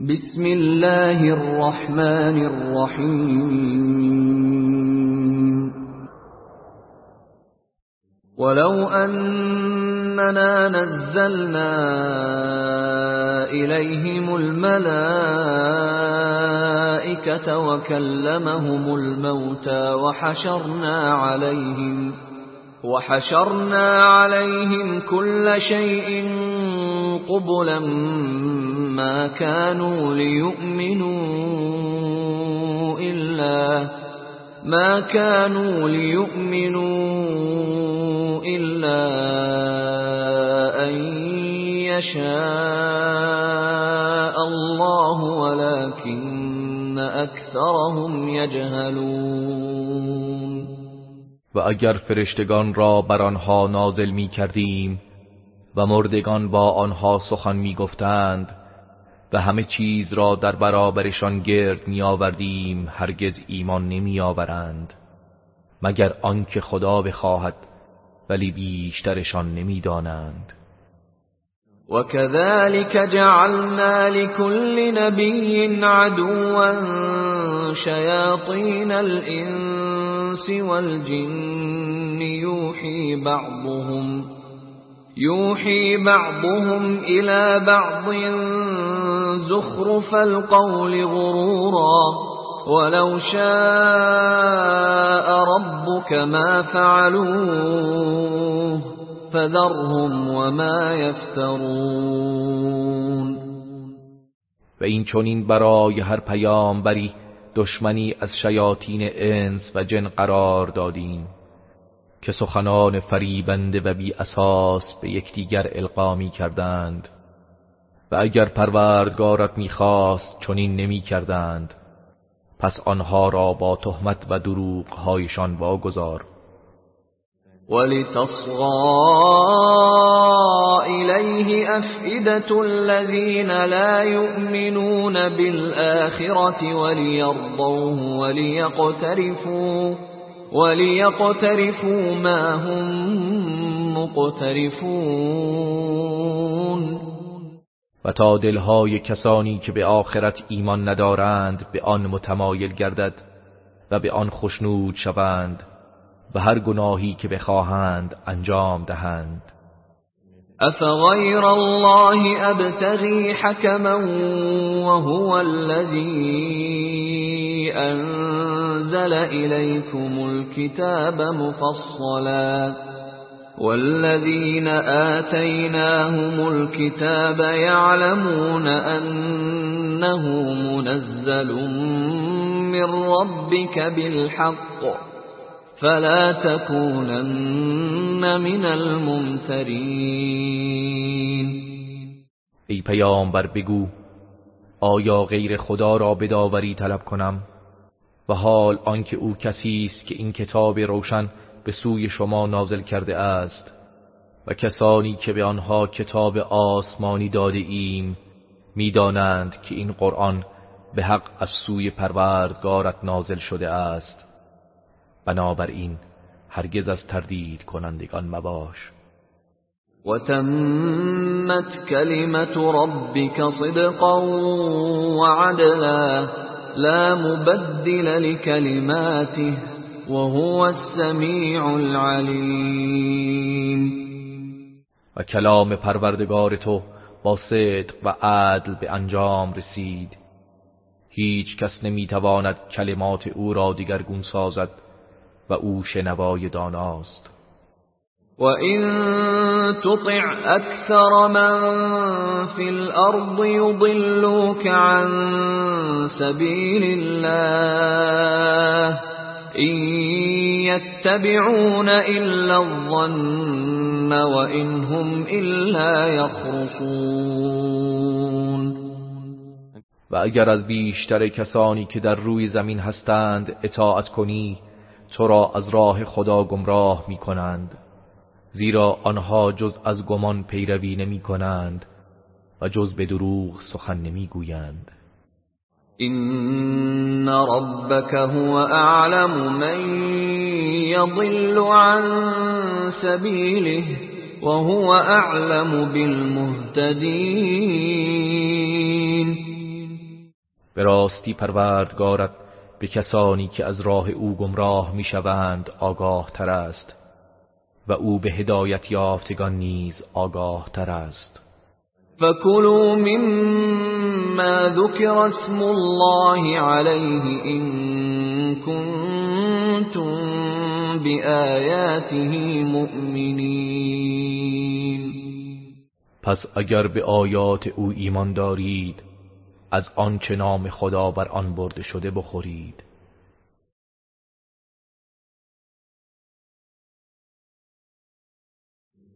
بسم الله الرحمن الرحیم ولو أننا نزلنا إليهم الملائكة وكلمهم الموتى وحشرنا عليهم وحشرنا عليهم كل شيء قبلا ما كانوا ليؤمنوا إلا ما كانوا ليؤمنوا إلا أن يشاء الله ولكن أكثرهم يجهلون. و اگر فرشتگان را بر آنها نازل می کردیم و مردگان با آنها سخن می گفتند و همه چیز را در برابرشان گرد می آوردیم هرگز ایمان نمی آورند مگر آنکه خدا بخواهد ولی بیشترشان نمی دانند وكذلك جعلنا لكل نبي عدوا شياطين الإنس والجن يوحي بعضهم يوحي بعضهم إلى بعض زخرف القول غرورا ولو شاء ربك ما فعلوه فذرهم وما يفترون. و این چونین برای هر پیامبری دشمنی از شیاطین انس و جن قرار دادیم. که سخنان فریبنده و بی اساس به یکدیگر القا می کردند. و اگر پروردگارت می‌خواست چنین نمی کردند. پس آنها را با تهمت و دروغ هایشان واگذار. ولتصغى إليه أفئدة الذين لا يؤمنون بالآخرة وليرضوه وليقترفوا. وليقترفوا ما هم مقترفون و تا دلهای کسانی که به آخرت ایمان ندارند به آن متمایل گردد و به آن خشنود شوند و هر گناهی که بخواهند انجام دهند. افغیر الله ابتغی حکما وهو الذی أنزل الیکم الكتاب مفصلا. والذين آتيناهم الكتاب يعلمون أنه منزل من ربك بالحق. فلا تكونن من الممترین ای پیامبر بگو آیا غیر خدا را بداوری طلب کنم؟ و حال آنکه او کسی است که این کتاب روشن به سوی شما نازل کرده است و کسانی که به آنها کتاب آسمانی داده ایم می‌دانند که این قرآن به حق از سوی پروردگارت نازل شده است. بنابراین هرگز از تردید کنندگان مباش. و تمت کلمت ربک صدقا وعدلا لا مبدل لكلماته وهو السمیع العلیم و کلام پروردگار تو با صدق و عدل به انجام رسید. هیچ کس نمی‌تواند کلمات او را دیگرگون سازد و او شنوای داناست. و این تطع اکثر من فی الأرض یضلوک عن سبیل الله این یتبعون الا الظن و این هم الا یخرصون و اگر از بیشتر کسانی که در روی زمین هستند اطاعت کنی تو را از راه خدا گمراه می کنند زیرا آنها جز از گمان پیروی نمی کنند و جز به دروغ سخن نمی گویند این ربک هو اعلم من یضل عن سبیله وهو اعلم بالمهتدین به راستی پروردگارت به کسانی که از راه او گمراه می‌شوند آگاه تر است. و او به هدایت یافتگان نیز آگاه تر است. فكلوا مما ذكر اسم الله عليه إن كنتم بآياته مؤمنين پس اگر به آیات او ایمان دارید از آنچه نام خدا بر آن برده شده بخورید.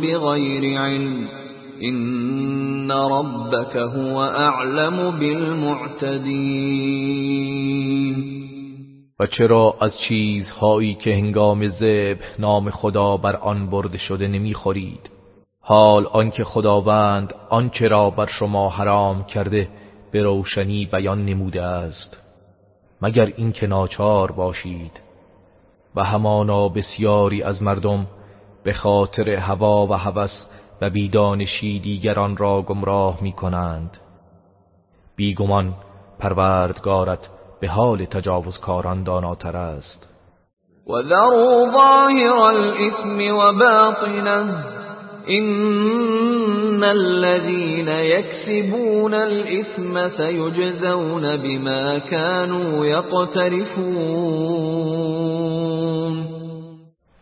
بغير علم. إن ربك هو أعلم بالمعتدين. و چرا از چیزهایی که هنگام ذبح نام خدا بر آن برده شده نمی‌خورید؟ حال آنکه خداوند آنچه را بر شما حرام کرده به روشنی بیان نموده است. مگر اینکه ناچار باشید. و همانا بسیاری از مردم به خاطر هوا و هوس و بیدانشی دیگران را گمراه می کنند بیگمان پروردگارت به حال تجاوزکاران داناتر است. و ذروا ظاهر الاثم و باطنه ان الذين يكسبون الاثم سيجزون بما كانوا يقترفون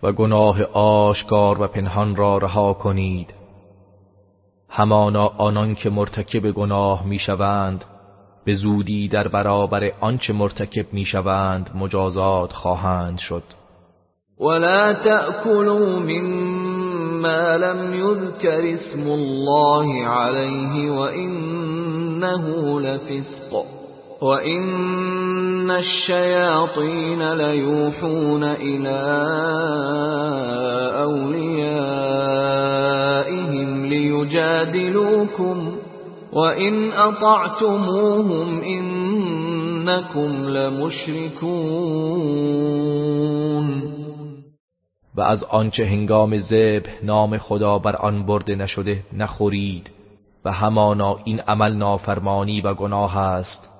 و گناه آشکار و پنهان را رها کنید. همانا آنان که مرتکب گناه می‌شوند به زودی در برابر آنچه مرتکب می‌شوند مجازات خواهند شد. ولا تأكلوا مما لم يذكر اسم الله عليه وإنه لفسق. وَإِنَّ الشَّيَاطِينَ لَيُوحُونَ إِلَىٰ أَوْلِيَائِهِمْ لِيُجَادِلُوكُمْ وَإِنْ أَطَعْتُمُوهُمْ إِنَّكُمْ لَمُشْرِكُونَ و از آنچه هنگام ذبح نام خدا بر آن برده نشده نخورید و همانا این عمل نافرمانی و گناه است.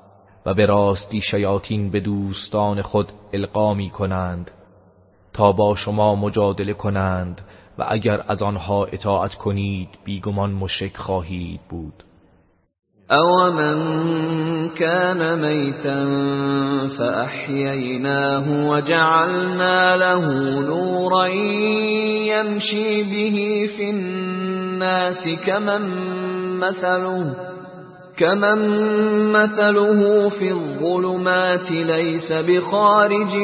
و به راستی شیاطین به دوستان خود القا می کنند تا با شما مجادله کنند و اگر از آنها اطاعت کنید بیگمان مشرک خواهید بود. او من كان میتا فاحییناه وجعلنا له نورا یمشی به فی الناس كمن مثله كمن مثله في الظلمات ليس بخارج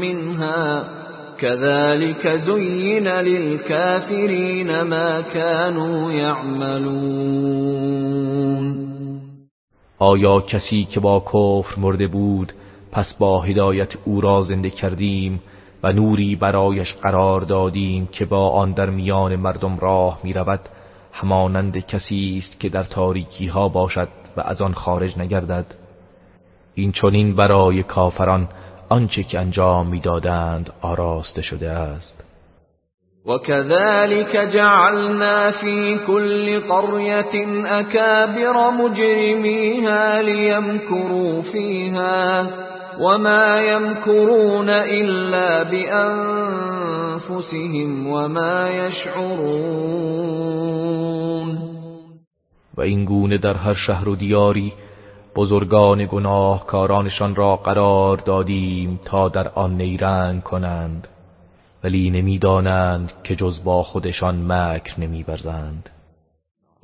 منها كذلك زين للكافرين ما كانوا يعملون آیا کسی که با کفر مرده بود پس با هدایت او را زنده کردیم و نوری برایش قرار دادیم که با آن در میان مردم راه می رود همانند کسی است که در تاریکی ها باشد و از آن خارج نگردد. این چنین برای کافران آنچه که انجام می‌دادند آراسته شده است. وكذلك جعلنا في كل قرية أكابر مجرميها ليمكروا فيها وما يمكرون إلا بأنفسهم وما يشعرون و این گونه در هر شهر و دیاری بزرگان گناهکارانشان را قرار دادیم تا در آن نیرنگ کنند. ولی نمی‌دانند که جز با خودشان مکر نمیورزند.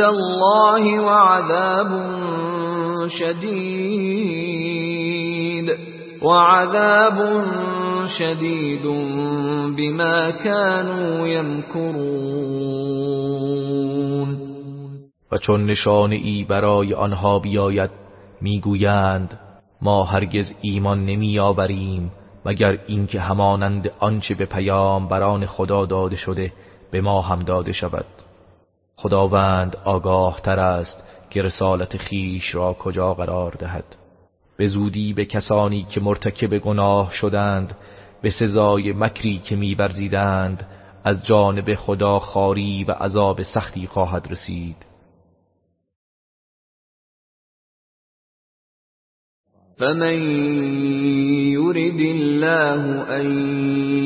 الله وعذاب شديد. وعذاب شدید بما كانوا يمكرون. و چون نشانه ای برای آنها بیاید می‌گویند ما هرگز ایمان نمی آوریم مگر اینکه همانند آنچه به پیام بران خدا داده شده به ما هم داده شود. خداوند آگاه تر است که رسالت خیش را کجا قرار دهد. به زودی به کسانی که مرتکب گناه شدند به سزای مکری که میبرزیدند از جانب خدا خاری و عذاب سختی خواهد رسید. فمن يرد الله أن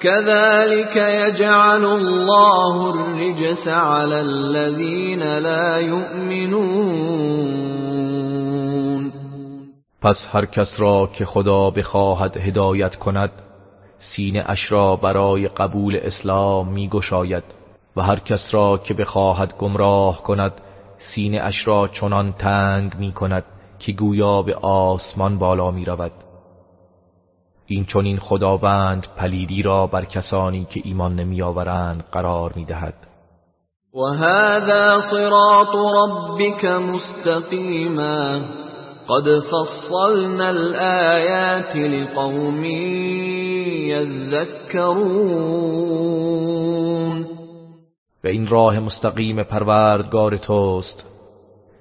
كذلك يجعل الله الرجس على الذين لا يؤمنون. پس هر کس را که خدا بخواهد هدایت کند سینه اش را برای قبول اسلام می گشاید و هر کس را که بخواهد گمراه کند سینه اش را چنان تنگ می کند که گویا به آسمان بالا می رود این چنین خداوند پلیدی را بر کسانی که ایمان نمی آورند قرار می دهد و هذا صراط ربك مستقیما قد فصلنا الآيات لقوم يذكرون. و این راه مستقیم پروردگار توست.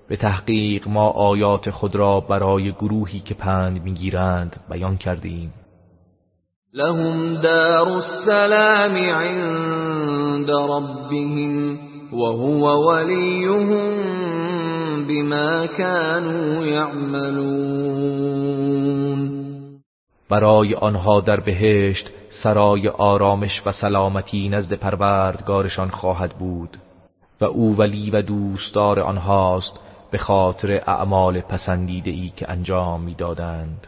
به تحقیق ما آیات خود را برای گروهی که پند می‌گیرند بیان کردیم. لهم دار السلام عند ربهم وهو وليهم بما كانوا يعملون برای آنها در بهشت سرای آرامش و سلامتی نزد پروردگارشان خواهد بود و او ولی و دوستدار آنهاست به خاطر اعمال پسندیده ای که انجام می‌دادند.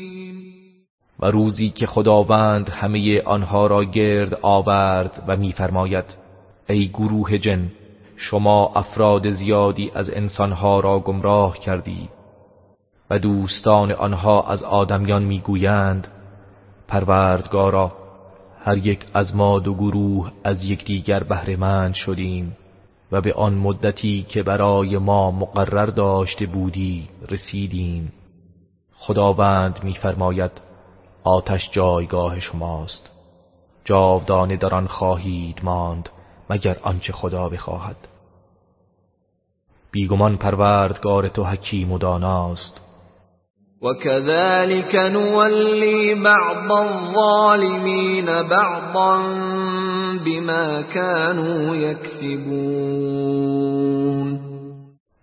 و روزی که خداوند همه آنها را گرد آورد و میفرماید ای گروه جن شما افراد زیادی از انسانها را گمراه کردید و دوستان آنها از آدمیان می‌گویند پروردگارا هر یک از ما دو گروه از یکدیگر بهرهمند شدیم و به آن مدتی که برای ما مقرر داشته بودی رسیدیم. خداوند میفرماید آتش جایگاه شماست. جاودانه در آن خواهید ماند مگر آنچه خدا بخواهد. بیگمان پروردگار تو حکیم و داناست. وكذلك نولي بعض الظالمين بعضا بما كانوا يكسبون.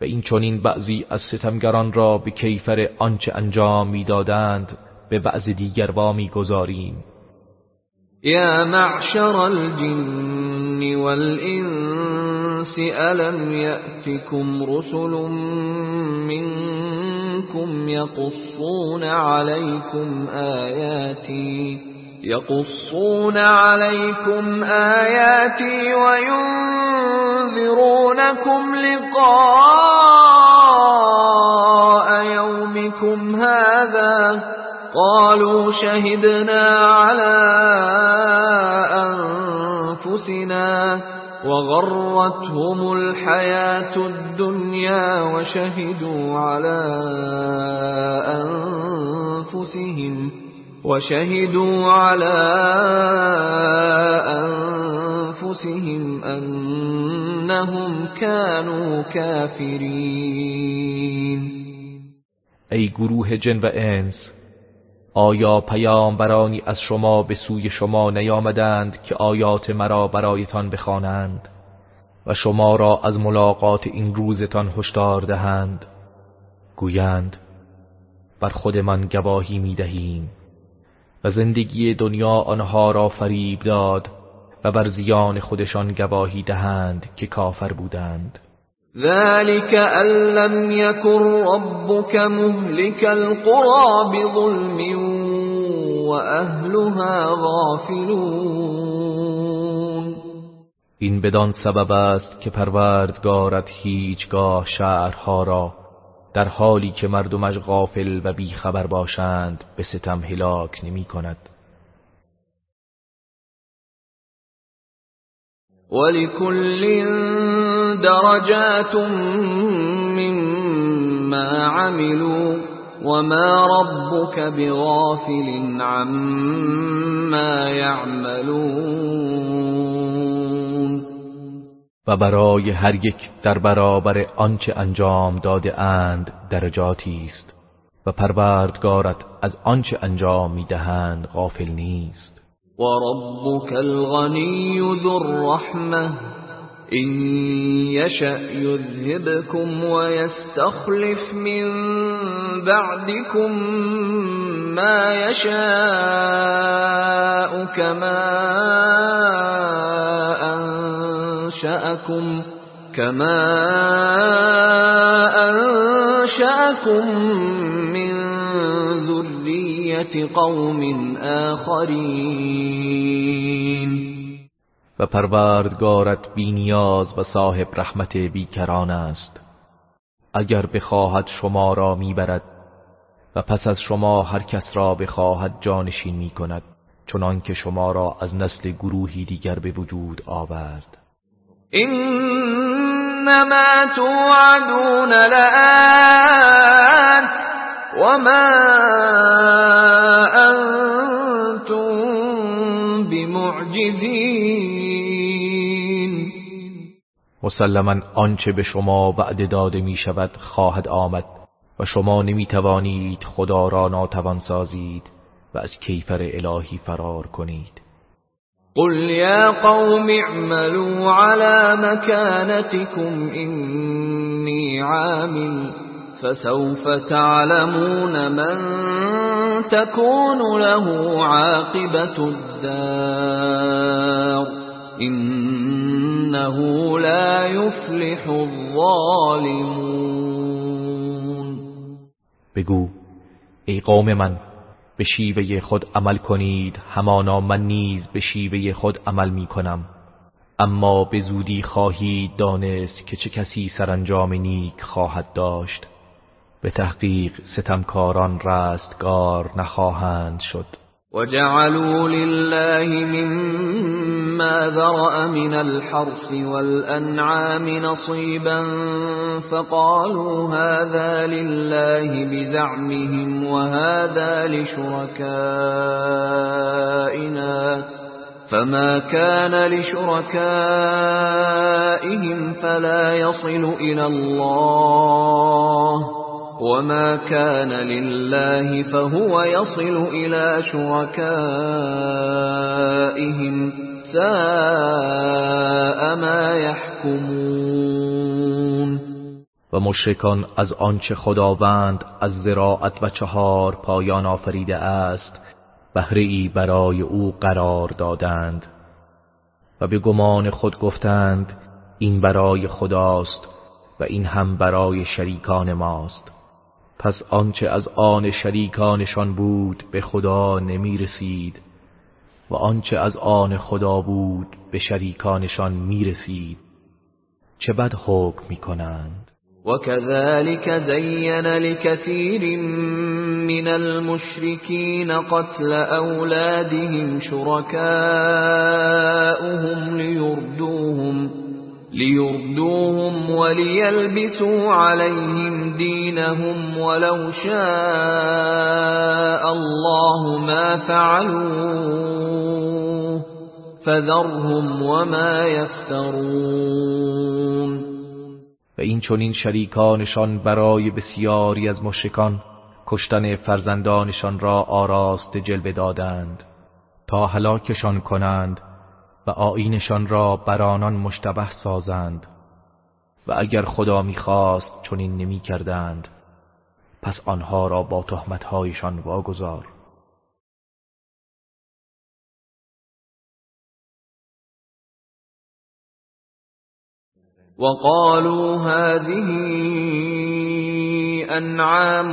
و این چنین بعضی از ستمگران را به کیفر آنچه انجام می‌دادند به بعض دیگر وامی گذاریم. یا معشر الجن والانس ألم يأتكم رسل منكم يقصون عليكم آياتي يقصون عليكم آياتي وينذرونكم لقاء يومكم هذا قالوا شهدنا على أنفسنا وغرتهم الحياة الدنيا وشهدوا على أنفسهم وشهدوا على أنفسهم أنهم كانوا كافرين. ای گروه جن و انس آیا پیامبرانی از شما به سوی شما نیامدند که آیات مرا برایتان بخوانند و شما را از ملاقات این روزتان هشدار دهند؟ گویند بر خودمان گواهی می دهیم و زندگی دنیا آنها را فریب داد و بر زیان خودشان گواهی دهند که کافر بودند. ذلك أن لم يكن ربك مهلك القرى بظلم وأهلها غافلون این بدان سبب است که پروردگارت هیچگاه شهرها را در حالی که مردمش غافل و بیخبر باشند به ستم هلاک نمی کند ولكل درجات مما عملوا وما ربك بغافل عما يعملون و برای هر یک در برابر آنچه انجام داده اند درجاتی است و پروردگارت از آنچه انجام می‌دهند غافل نیست. وربك الغني ذو الرحمة. إن يشأ يذهبكم ويستخلف من بعدكم ما يشاء كما أنشأكم كما أنشأكم ذرية قوم آخرين و پروردگارت بینیاز و صاحب رحمت بیکران است. اگر بخواهد شما را می‌برد و پس از شما هر کس را بخواهد جانشین می کند چنان که شما را از نسل گروهی دیگر به وجود آورد. إنما توعدون لآت وما بمعجزين مسلما آنچه به شما وعده داده می شود خواهد آمد و شما نمی توانید خدا را ناتوان سازید و از کیفر الهی فرار کنید. قل يا قوم اعملوا على مكانتكم إني عامل فسوف تعلمون من تكون له عاقبة الدار. إنه لا يفلح الظالمون. بگو ای قوم من به شیوه خود عمل کنید همانا من نیز به شیوه خود عمل می کنم. اما به زودی خواهید دانست که چه کسی سرانجام نیک خواهد داشت. به تحقیق ستمکاران رستگار نخواهند شد. وجعلوا لله مما ذرأ من الحرث والأنعام نصيبا فقالوا هذا لله بزعمهم وهذا لشركائنا فما كان لشركائهم فلا يصل إلى الله وما كان لله فهو يصل إلى شركائهم ساء ما يحكمون و مشرکان از آنچه خداوند از زراعت و چهار پایان آفریده است بهره ای برای او قرار دادند و به گمان خود گفتند این برای خداست و این هم برای شریکان ماست. پس آنچه از آن شریکانشان بود به خدا نمی رسید و آنچه از آن خدا بود به شریکانشان می رسید چه بد حکم می کنند وكذلك زين لكثير من المشركين قتل أولادهم شركاؤهم ليردوهم ليردوهم وليلبسوا عليهم دينهم ولو شاء الله ما فعلوه فذرهم وما يفترون. و این چنین شریکانشان برای بسیاری از مشرکان کشتن فرزندانشان را آراست جلوه دادند تا هلاکشان کنند و آینشان را بر آنان مشتبه سازند. و اگر خدا می‌خواست چنین نمی کردند پس آنها را با تهمتهایشان واگذار. وقالوا هذه أنعام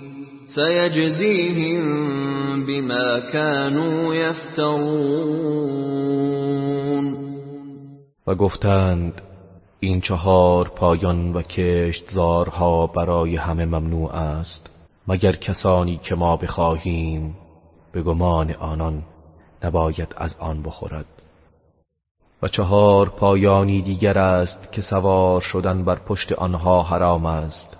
سيجزيهم بما كانوا يفترون. و گفتند این چهار پایان و کشتزارها برای همه ممنوع است مگر کسانی که ما بخواهیم به گمان آنان نباید از آن بخورد. و چهار پایانی دیگر است که سوار شدن بر پشت آنها حرام است.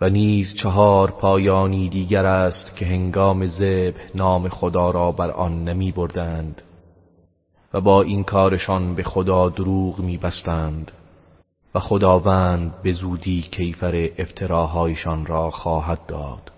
و نیز چهار پایانی دیگر است که هنگام ذبح نام خدا را بر آن نمی بردند و با این کارشان به خدا دروغ میبستند و خداوند به زودی کیفر افتراهایشان را خواهد داد.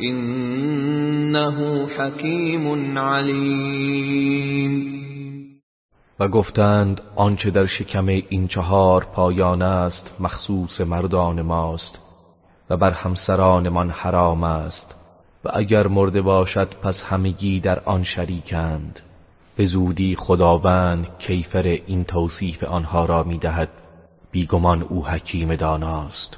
إِنَّهُ حَكِيمٌ عَلِيمٌ. و گفتند آنچه در شکم این چهار پایان است مخصوص مردان ماست و بر همسرانمان حرام است و اگر مرده باشد پس همگی در آن شریکند. به زودی خداوند کیفر این توصیف آنها را می‌دهد بیگمان او حکیم داناست.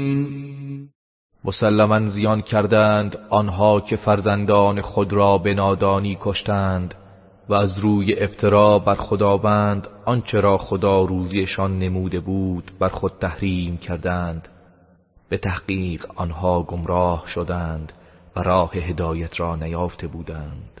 مسلما زیان کردند آنها که فرزندان خود را به نادانی کشتند و از روی افترا بر خداوند آنچه را خدا روزیشان نموده بود بر خود تحریم کردند. به تحقیق آنها گمراه شدند و راه هدایت را نیافته بودند.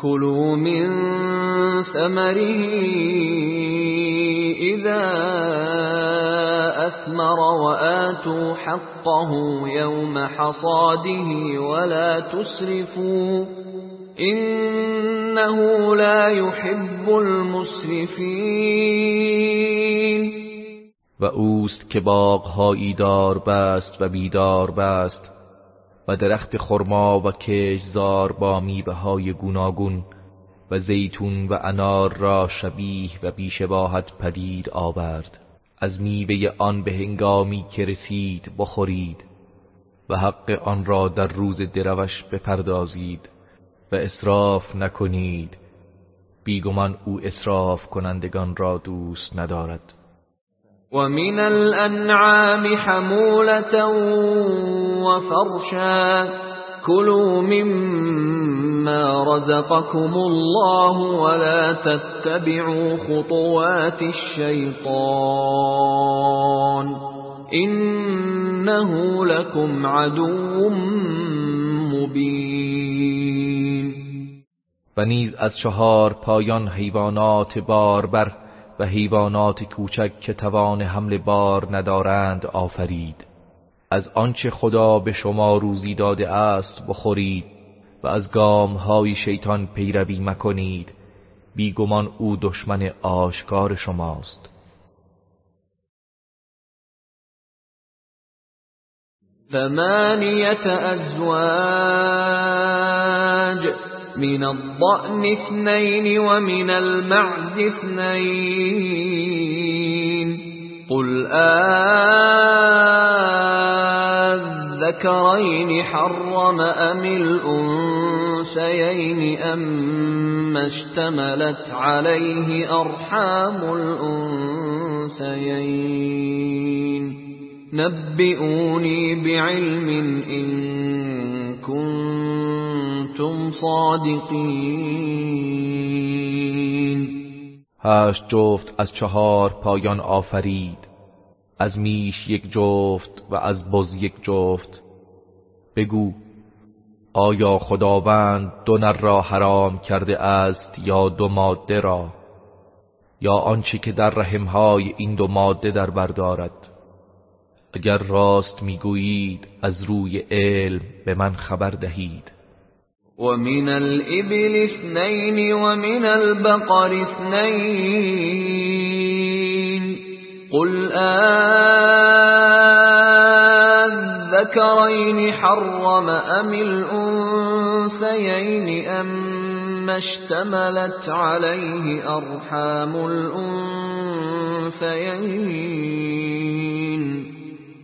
كلوا من ثمره إذا أثمر وآتوا حقه يوم حصاده ولا تسرفوا إنه لا يحب المسرفین و اوست که باغهایی دار بست و بیدار بست. و درخت خرما و کشزار با میوه های گوناگون و زیتون و انار را شبیه و بیشباهت پدید آورد. از میوه آن به هنگامی که رسید بخورید و حق آن را در روز دروش بپردازید و اصراف نکنید. بیگمان او اصراف کنندگان را دوست ندارد. ومن الأنعام حمولة وفرشا. كلوا مما رزقكم الله ولا تتبعوا خطوات الشيطان. إنه لكم عدو مبين. و نیز از چهار پایان حیوانات باربر حیوانات کوچک که توان حمل بار ندارند آفرید. از آنچه خدا به شما روزی داده است بخورید و از گام های شیطان پیروی مکنید. بیگمان او دشمن آشکار شماست. ثمانیت ازواج من الضأن اثنين ومن المعز اثنين. قل آذكرين حرم أم الأنسيين أم اشتملت عليه أرحام الأنسيين نبئوني بعلم إن كنتم صادقین هشت جفت از چهار پایان آفرید. از میش یک جفت و از بز یک جفت. بگو آیا خداوند دو نر را حرام کرده است یا دو ماده را؟ یا آنچه که در رحمهای این دو ماده در بردارد اگر راست می‌گویید از روی علم به من خبر دهید. ومن الإبل اثنين ومن البقر اثنين. قل آذكرين حرم أم الأنثيين أم اشتملت عليه أرحام الأنثيين.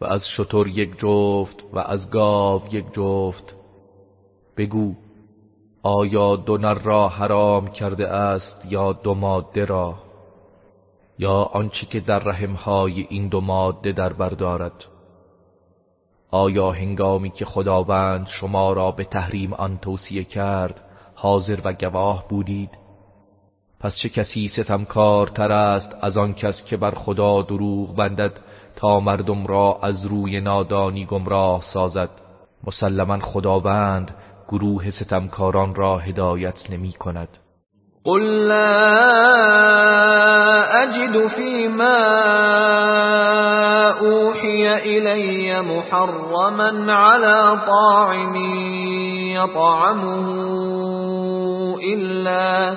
و از شتر یک جفت و از گاو یک جفت. بگو آیا دو نر را حرام کرده است یا دو ماده را؟ یا آنچه که در رحمهای این دو ماده در بردارد آیا هنگامی که خداوند شما را به تحریم آن توصیه کرد حاضر و گواه بودید؟ پس چه کسی ستمکارتر است از آن کس که بر خدا دروغ بندد تا مردم را از روی نادانی گمراه سازد. مسلما خداوند گروه ستمکاران را هدایت نمی کند. قل لا اجد فيما اوحي الي محرما على طاعم يطعمه الا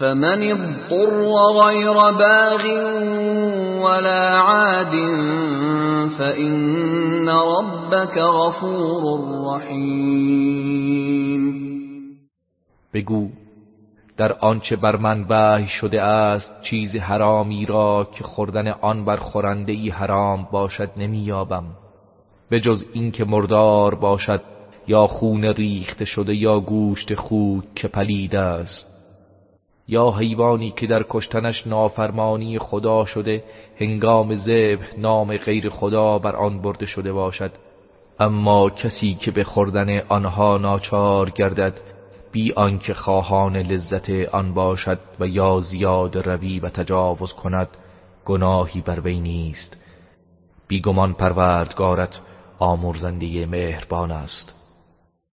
فمن اضطر غير باغ ولا عاد فإن ربك غفور رحیم بگو در آنچه بر من وحی شده است چیز حرامی را که خوردن آن بر خورنده ای حرام باشد نمییابم. به جز اینکه مردار باشد یا خون ریخته شده یا گوشت خود که پلید است. یا حیوانی که در کشتنش نافرمانی خدا شده هنگام ذبح نام غیر خدا بر آن برده شده باشد. اما کسی که به خوردن آنها ناچار گردد بی آنکه خواهان لذت آن باشد و یا زیاد روی و تجاوز کند گناهی بر وی نیست. بیگمان پروردگارت آمرزنده مهربان است.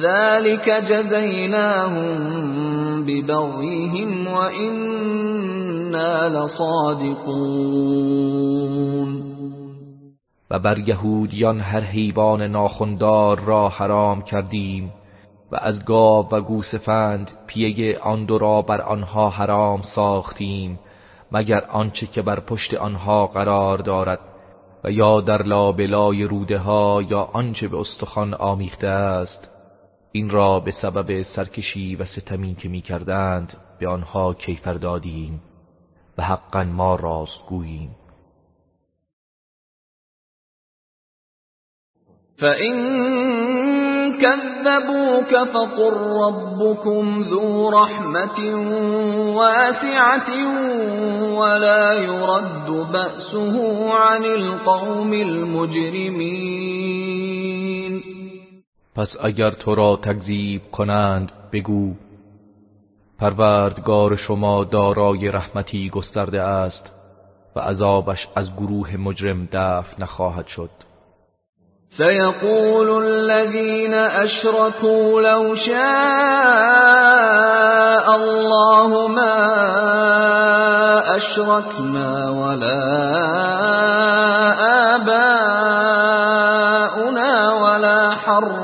ذلك جزيناهم ببغيهم وإنا لصادقون و بر یهودیان هر حیوان ناخندار را حرام کردیم و از گاو و گوسفند پیه آن دو را بر آنها حرام ساختیم مگر آنچه که بر پشت آنها قرار دارد و یا در لابلای روده ها یا آنچه به استخوان آمیخته است. این را به سبب سرکشی و ستمی که می کردند به آنها کیفر دادیم و حقا ما راست گوییم. فَإِن كَذَّبُوكَ فَقُل رَّبُّكُمْ ذُو رَحْمَةٍ وَاسِعَةٍ وَلَا يُرَدُّ بَأْسُهُ عَنِ الْقَوْمِ الْمُجْرِمِينَ پس اگر تو را تکذیب کنند بگو پروردگار شما دارای رحمتی گسترده است و عذابش از گروه مجرم دفع نخواهد شد. سيقول الذين أشركوا لو شاء الله ما أشركنا ولا آباؤنا ولا حرمنا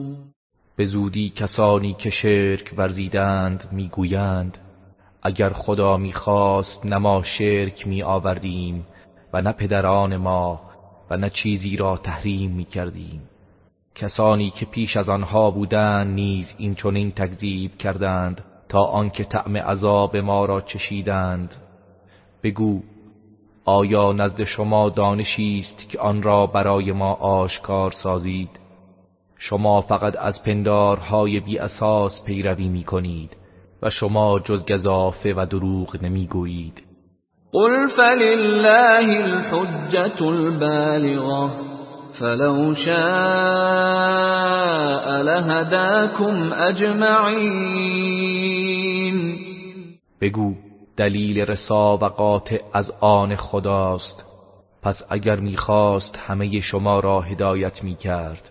به زودی کسانی که شرک ورزیدند می‌گویند اگر خدا می‌خواست نما شرک می آوردیم و نه پدران ما و نه چیزی را تحریم می کردیم کسانی که پیش از آنها بودند نیز این چنین تکذیب کردند تا آنکه طعم عذاب ما را چشیدند. بگو آیا نزد شما دانشی است که آن را برای ما آشکار سازید؟ شما فقط از پندارهای بی اساس پیروی می کنید و شما جز گذافه و دروغ نمی گویید. قل فلله الحجة البالغة فلو شاء لهداكم اجمعین. بگو دلیل رسا و قاطع از آن خداست. پس اگر می‌خواست همه شما را هدایت می‌کرد.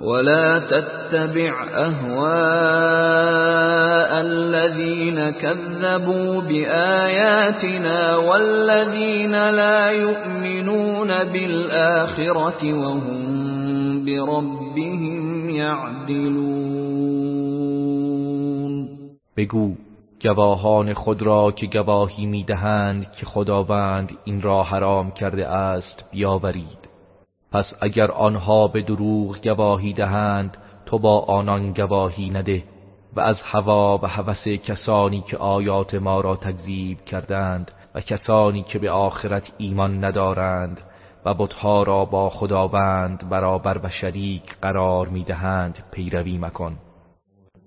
ولا تتبع أهواء الذين كذبوا بآياتنا والذين لا يؤمنون بالآخرة وهم بربهم يعدلون بگو گواهان خود را که گواهی می‌دهند که خداوند این را حرام کرده است بیاورید. پس اگر آنها به دروغ گواهی دهند تو با آنان گواهی نده و از هوا و هوس کسانی که آیات ما را تکذیب کردند و کسانی که به آخرت ایمان ندارند و بتها را با خداوند برابر و شریک قرار می‌دهند پیروی مکن.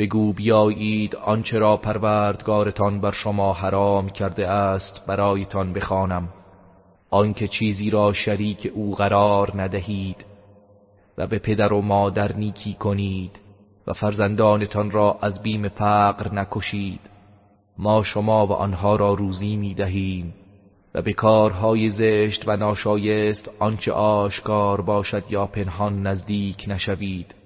بگو بیایید آنچه را پروردگارتان بر شما حرام کرده است برایتان بخوانم. آنکه چیزی را شریک او قرار ندهید و به پدر و مادر نیکی کنید و فرزندانتان را از بیم فقر نکشید. ما شما و آنها را روزی می دهیم و به کارهای زشت و ناشایست آنچه آشکار باشد یا پنهان نزدیک نشوید.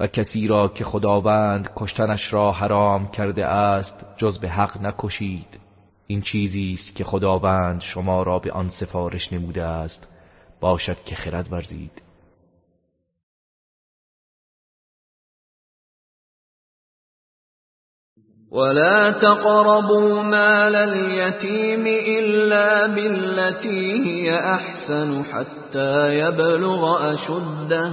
و کسی را که خداوند کشتنش را حرام کرده است جز به حق نکشید. این چیزی است که خداوند شما را به آن سفارش نموده است. باشد که خرد ورزید. ولا تقربوا مال اليتيم إلا بالتي هي أحسن حتى يبلغ أشده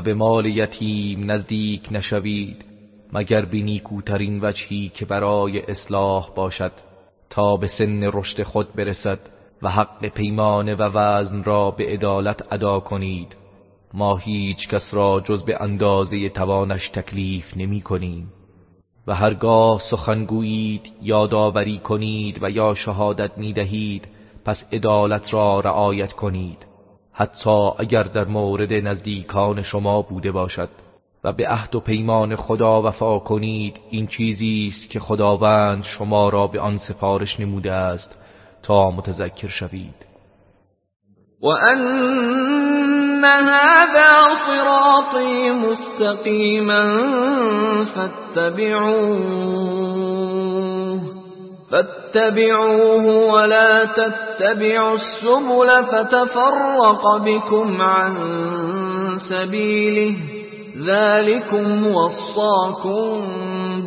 به مال یتیم نزدیک نشوید مگر به نیکوترین وجهی که برای اصلاح باشد تا به سن رشد خود برسد و حق پیمانه و وزن را به عدالت ادا کنید. ما هیچ کس را جز به اندازه توانش تکلیف نمی کنیم. و هرگاه سخنگویید یادآوری کنید و یا شهادت می دهید پس عدالت را رعایت کنید. حتی اگر در مورد نزدیکان شما بوده باشد و به عهد و پیمان خدا وفا کنید این چیزی است که خداوند شما را به آن سفارش نموده است تا متذکر شوید. و ان هذا صراطی مستقیما فاتبعوه فاتبعوه ولا تتبعوا السبل فتفرق بكم عن سبيله. ذلكم وصاكم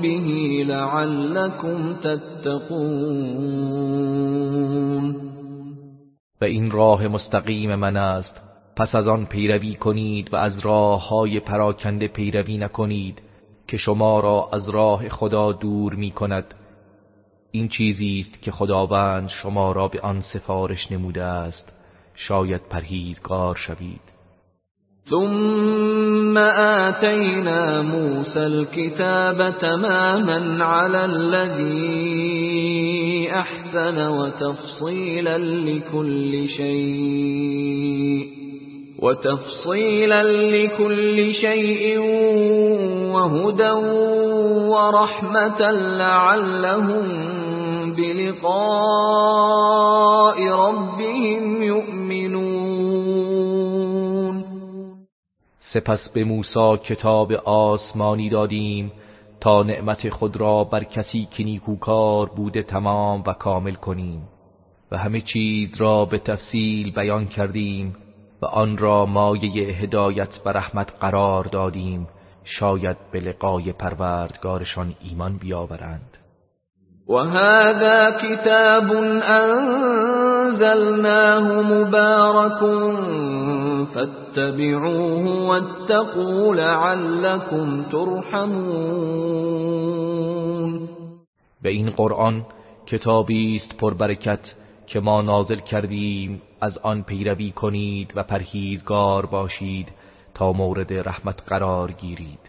به لعلكم تتقون. و این راه مستقیم من است پس از آن پیروی کنید و از راه های پراکنده پیروی نکنید که شما را از راه خدا دور می کند این چیزی است که خداوند شما را به آن سفارش نموده است. شاید پرهیزگار شوید. ثم آتینا موسى الكتاب تماما على الذي احسن وتفصيلا لكل شيء وتفصيلا لكل شيء وهدى ورحمة لعلهم بلقاء ربهم یؤمنون سپس به موسی کتاب آسمانی دادیم تا نعمت خود را بر کسی که نیکوکار بوده تمام و کامل کنیم و همه چیز را به تفصیل بیان کردیم و آن را مایه هدایت و رحمت قرار دادیم شاید به لقای پروردگارشان ایمان بیاورند. وهذا كتاب أنزلناه مبارك فاتبعوه واتقوا لعلكم ترحمون. به این قرآن کتابی است پربرکت که ما نازل کردیم از آن پیروی کنید و پرهیزگار باشید تا مورد رحمت قرار گیرید.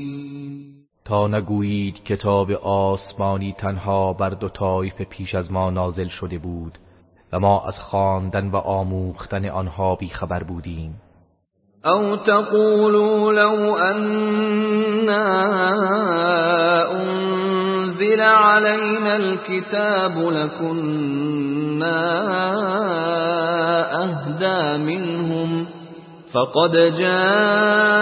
تا نگویید کتاب آسمانی تنها بر دو طایف پیش از ما نازل شده بود و ما از خواندن و آموختن آنها بیخبر بودیم. او تقولوا لو أنا انزل علينا الكتاب لكنا اهدا منهم فقد جاءكم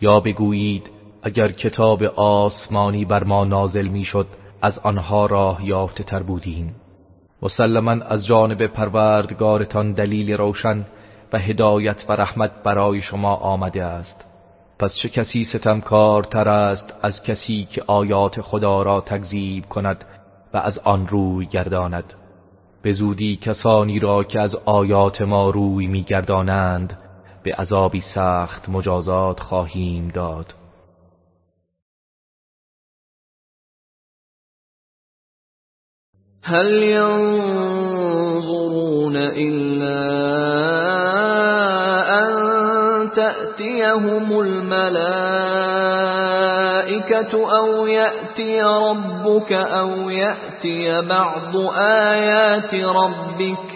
یا بگویید اگر کتاب آسمانی بر ما نازل می‌شد از آنها راه یافته تر بودیم. مسلما از جانب پروردگارتان دلیل روشن و هدایت و رحمت برای شما آمده است. پس چه کسی ستمکارتر است از کسی که آیات خدا را تکذیب کند و از آن روی گرداند؟ به زودی کسانی را که از آیات ما روی میگردانند به عذابی سخت مجازات خواهیم داد. هل ينظرون إلا أن تأتيهم الملائكة أو يأتي ربك أو يأتي بعض آيات ربك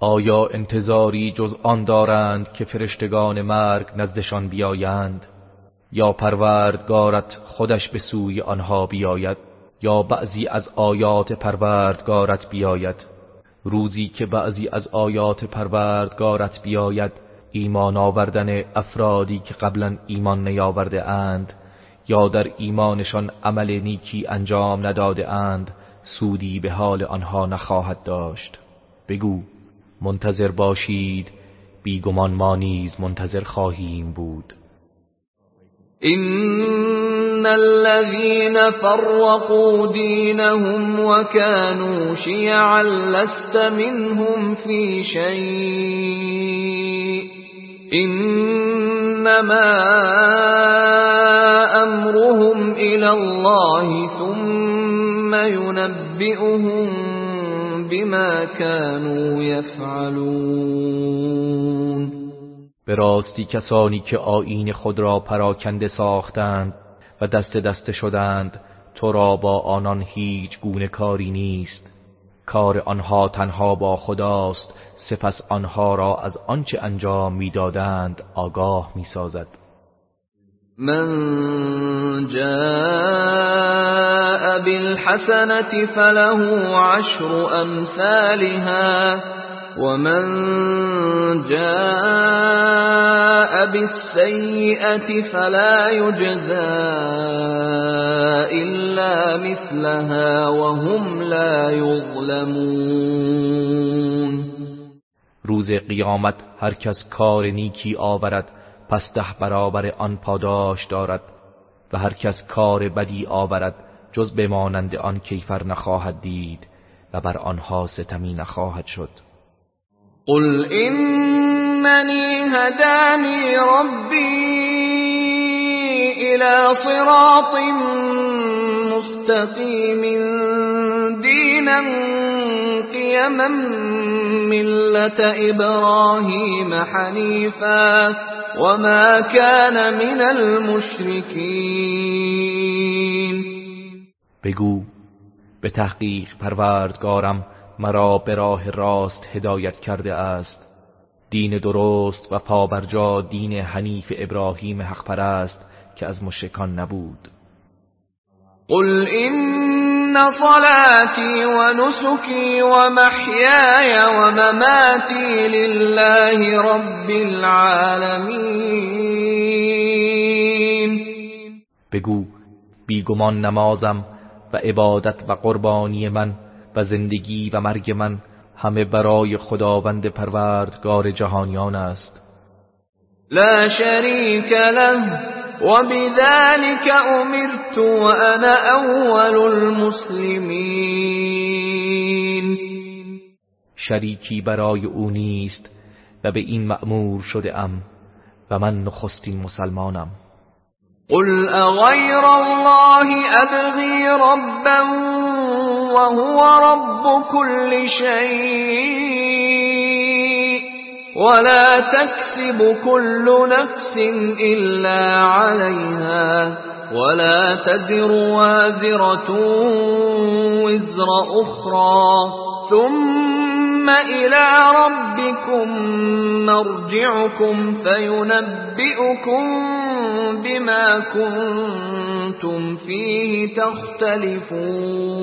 آیا انتظاری جز آن دارند که فرشتگان مرگ نزدشان بیایند؟ یا پروردگارت خودش به سوی آنها بیاید یا بعضی از آیات پروردگارت بیاید؟ روزی که بعضی از آیات پروردگارت بیاید ایمان آوردن افرادی که قبلا ایمان نیاورده اند یا در ایمانشان عمل نیکی انجام نداده اند سودی به حال آنها نخواهد داشت؟ بگو. منتظر باشید. بیگمان ما نیز منتظر خواهیم بود. ان الذين فرقوا دينهم وكانوا شيعا لست منهم في شيء انما امرهم إلى الله ثم ينبئهم بما كانوا يفعلون. به راستی کسانی که آیین خود را پراکنده ساختند و دست دست شدند تو را با آنان هیچ گونه کاری نیست. کار آنها تنها با خداست سپس آنها را از آنچه انجام می‌دادند آگاه می‌سازد. من جاء بالحسنة فله عشر أمثالها ومن جاء بالسيئة فلا يجزى إلا مثلها وهم لا يظلمون. روز قیامت هر کس کار نیکی آورد. پس ده برابر آن پاداش دارد و هر کس کار بدی آورد جز بمانند آن کیفر نخواهد دید و بر آنها ستمی نخواهد شد. قل اننی هدانی ربی الى صراط مستقیم دینا قیما ملت ابراهیم حنیفا وما كان من المشركين. بگو به تحقیق پروردگارم مرا به راه راست هدایت کرده است. دین درست و پابرجا دین حنیف ابراهیم حق پرست که از مشرکان نبود. قل إن صلاتي ونسكي ومحياي ومماتي لله رب العالمين. بگو بیگمان نمازم و عبادت و قربانی من و زندگی و مرگ من همه برای خداوند پروردگار جهانیان است. لا شریک له. وبذلك أمرت وأنا أول المسلمین شریکی برای أو نیست و به این مأمور شده ام و من نخستین مسلمانم. قل اغیر الله ابغی ربا وهو رب كل شيء. ولا تكسب كل نفس إلا عليها ولا تزر وازرة وزر أخرى ثم إلى ربكم مرجعكم فينبئكم بما كنتم فيه تختلفون.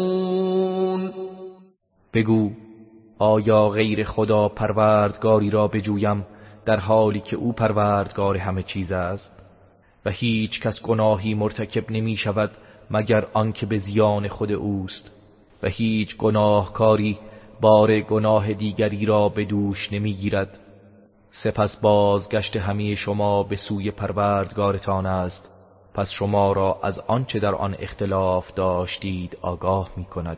بگو آیا غیر خدا پروردگاری را بجویم در حالی که او پروردگار همه چیز است؟ و هیچ کس گناهی مرتکب نمی شود مگر آنکه به زیان خود اوست. و هیچ گناهکاری بار گناه دیگری را به دوش نمی گیرد. سپس بازگشت همه شما به سوی پروردگارتان است. پس شما را از آنچه در آن اختلاف داشتید آگاه می کند.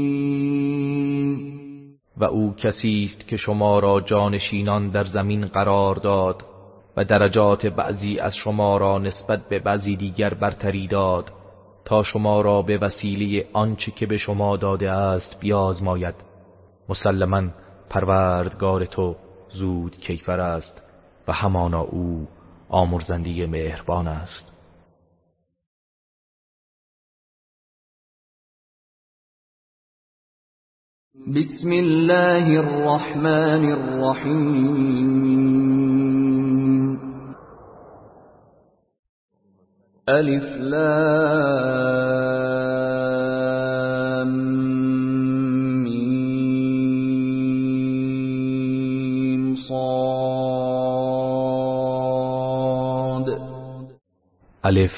و او کسی است که شما را جانشینان در زمین قرار داد و درجات بعضی از شما را نسبت به بعضی دیگر برتری داد تا شما را به وسیله آنچه که به شما داده است بیازماید. مسلما پروردگار تو زود کیفر است و همانا او آمرزندی مهربان است. بسم الله الرحمن الرحيم. ألف لام ميم صاد. ألف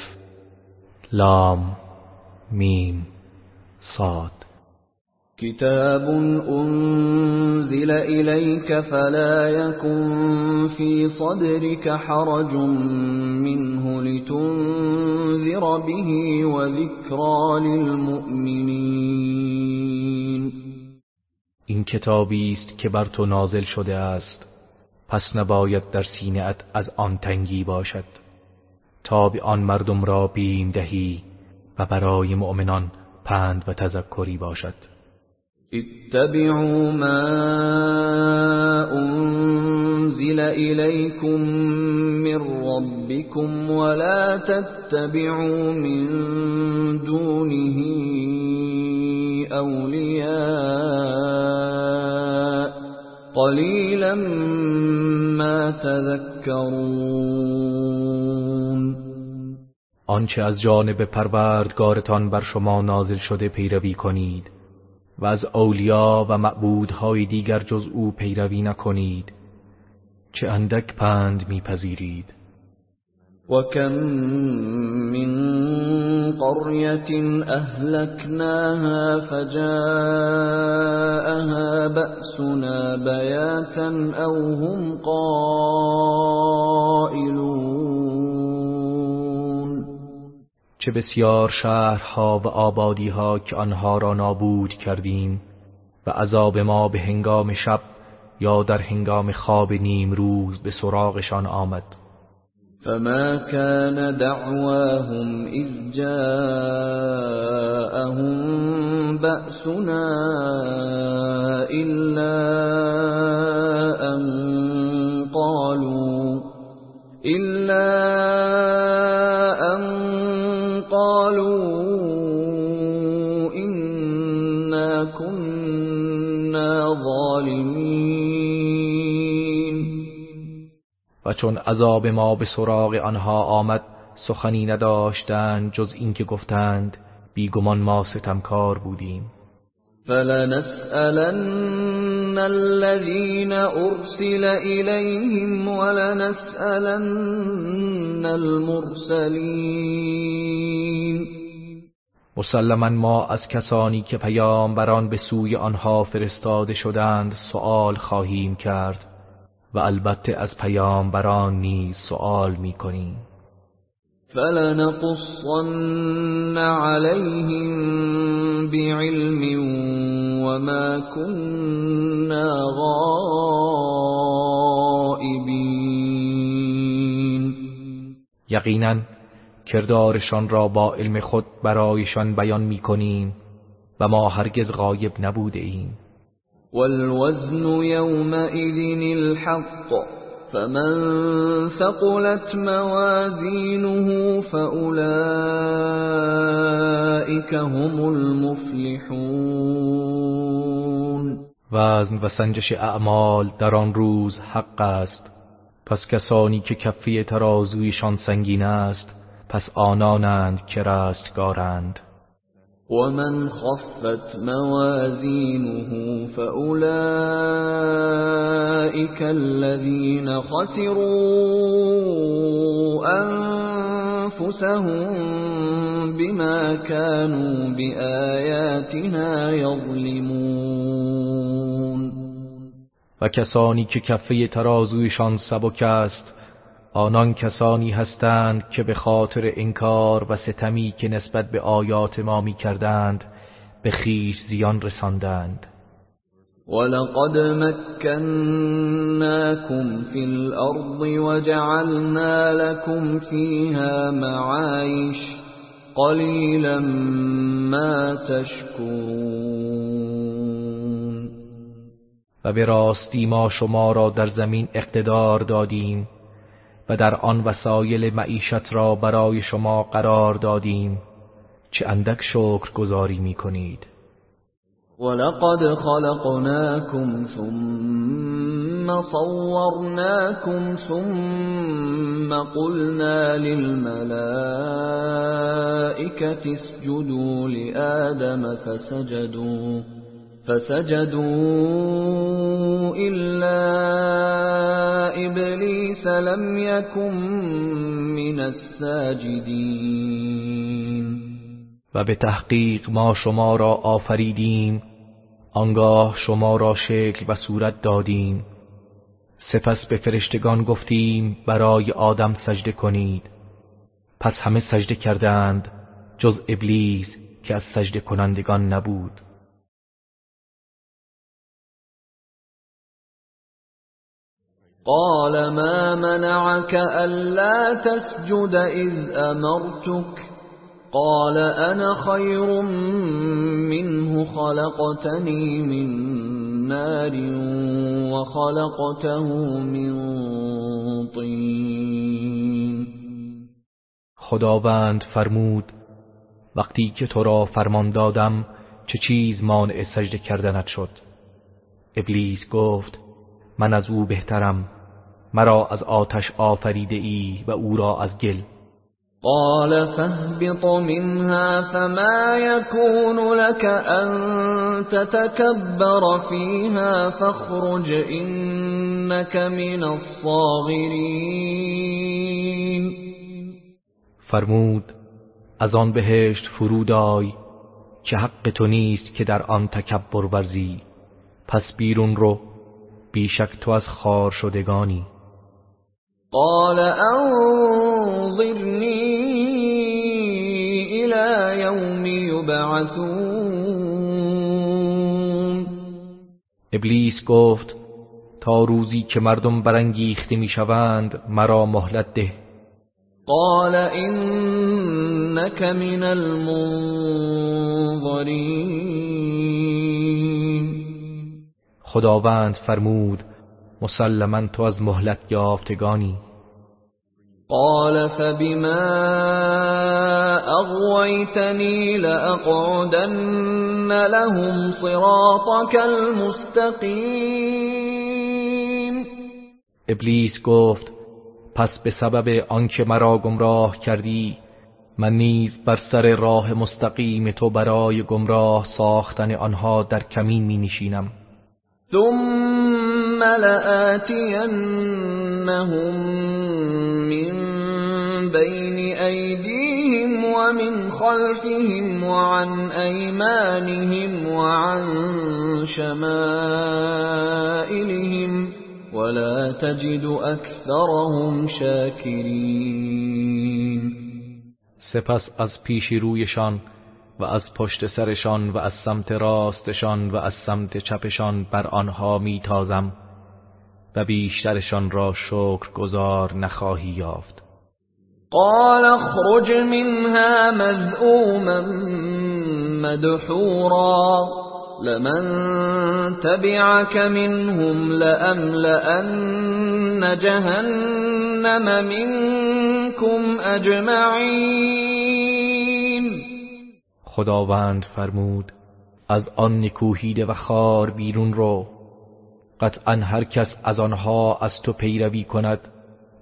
لام ميم صاد. كتاب أنزل إليك فلا يكن في صدرك حرج منه لتنذر به وذكرى للمؤمنين. این کتابی است که بر تو نازل شده است. پس نباید در سینه‌ات از آن تنگی باشد. تا به آن مردم را بیم دهی و برای مؤمنان پند و تذکری باشد. اتبعوا ما أنزل إليكم من ربكم ولا تتبعوا من دونه أولياء قليلا ما تذكرون. آنچه از جانب پروردگارتان بر شما نازل شده پیروی کنید. و از اولیا و معبودهای دیگر جز او پیروی نکنید چه اندک پند میپذیرید. وكم من قرية أهلكناها فجاءها بأسنا بياتا أو هم قائلون چه بسیار شهرها و آبادیها که آنها را نابود کردیم و عذاب ما به هنگام شب یا در هنگام خواب نیم روز به سراغشان آمد. فما كان دعواهم إذ جاءهم بأسنا إلا أن قالوا إلا و چون عذاب ما به سراغ آنها آمد سخنی نداشتند جز اینکه گفتند بیگمان ما ستمکار بودیم. فلنسألن الذين أرسل إليهم ولنسألن المرسلين مسلما ما از کسانی که پیامبران به سوی آنها فرستاده شدند سؤال خواهیم کرد. و البته از پیامبران نیز سؤال می‌کنیم. فلنقصن عليهم بعلم وما كنا غائبين. یقینا کردارشان را با علم خود برایشان بیان می‌کنیم و ما هرگز غایب نبوده ایم. والوزن يومئذ الحق. فمن ثقلت موازينه فأولئك هم المفلحون. وزن و سنجش اعمال در آن روز حق است. پس کسانی که کفی ترازویشان سنگین است پس آنانند که رستگارند. ومن خفت موازينه فأولئك الذين خسروا أنفسهم بما كانوا بآياتنا يظلمون و کسانی که کفه ترازویشان سبک است آنان کسانی هستند که به خاطر انکار و ستمی که نسبت به آیات ما می کردند به خیش زیان رساندند. ولقد مكناكم في الأرض وجعلنا لكم فيها معايش قليلا ما تشكرون. و به راستی ما شما را در زمین اقتدار دادیم در آن وسایل معیشت را برای شما قرار دادیم چه اندک شکر گذاری می کنید ولقد خلقناكم ثم صورناكم ثم قلنا للملائكة اسجدوا لآدم فسجدوا. فسجدوا إلا إبليس لم يكن من الساجدين. و به تحقیق ما شما را آفریدیم آنگاه شما را شکل و صورت دادیم. سپس به فرشتگان گفتیم برای آدم سجده کنید. پس همه سجده کردند جز ابلیس که از سجده کنندگان نبود. قال ما منعك ألا تسجد إذ أمرتك؟ قال أنا خير منه خلقتني من نار وخلقته من طين. خداوند فرمود وقتی که تو را فرمان دادم چه چیز مانع سجده کردنت شد؟ ابلیس گفت من از او بهترم. مرا از آتش آفریده ای و او را از گل. قال فاهبط منها فما يكون لك أن تتكبر فيها فاخرج إنك من الصاغرين. فرمود از آن بهشت فرود آی که حق تو نیست که در آن تکبر ورزی. پس بیرون رو. بیشک تو از خار شدگانی. قال انظرنی الى یوم یبعثون. ابلیس گفت تا روزی که مردم برانگیخته می‌شوند مرا مهلت ده. قال انك من المنظرین. خداوند فرمود مسلما تو از مهلت یافتگانی. قال فبما اغويتني لاقعدن لهم صراطك المستقیم. ابلیس گفت پس به سبب آنکه مرا گمراه کردی من نیز بر سر راه مستقیم تو برای گمراه ساختن آنها در کمین می نشینم. ثم لآتینهم من بین ایدیهم ومن خلفهم وعن ایمانهم وعن شمائلهم ولا تجد اکثرهم شاکرین سپس از پیش رویشان و از پشت سرشان و از سمت راستشان و از سمت چپشان بر آنها میتازم و بیشترشان را شکر گذار نخواهی یافت. قال اخرج منها مذءوما مدحورا لمن تبعك منهم لأملأن جهنم منكم اجمعین. خداوند فرمود از آن نکوهیده و خار بیرون رو. قطعا هر کس از آنها از تو پیروی کند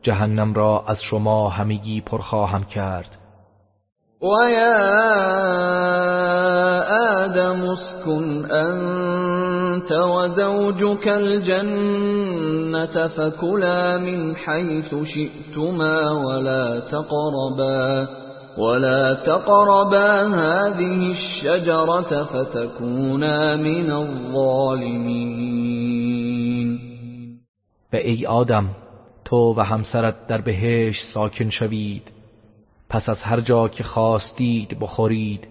جهنم را از شما همگی پر خواهم کرد ويا آدم اسكن أنت وزوجك الجنة فكلا من حيث شئتما ولا تقربا. ولا تقربا هذه الشجرة فتكونا من الظالمين. به ای آدم تو و همسرت در بهشت ساکن شوید. پس از هر جا که خواستید بخورید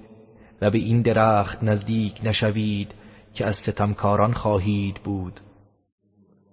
و به این درخت نزدیک نشوید که از ستمکاران خواهید بود.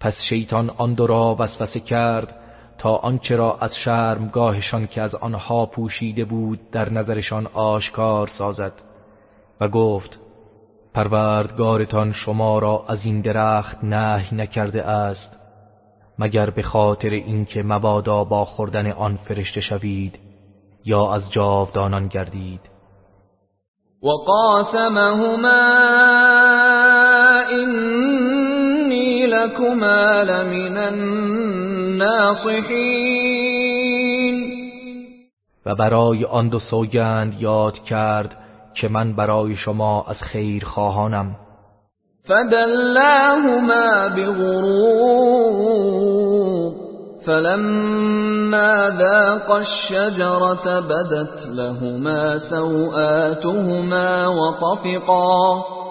پس شیطان آن دو را وسوسه کرد تا آنچه را از شرمگاهشان که از آنها پوشیده بود در نظرشان آشکار سازد. و گفت پروردگارتان شما را از این درخت نهی نکرده است مگر به خاطر اینکه مبادا با خوردن آن فرشته شوید یا از جاودانان گردید. وقاسمهما إني لكما لمن الناصحين و برای آن دو سوگند یاد کرد که من برای شما از خیر خواهانم. فدلاهما بغرور فلما ذاقا الشجرة بدت لهما سوآتهما وطفقا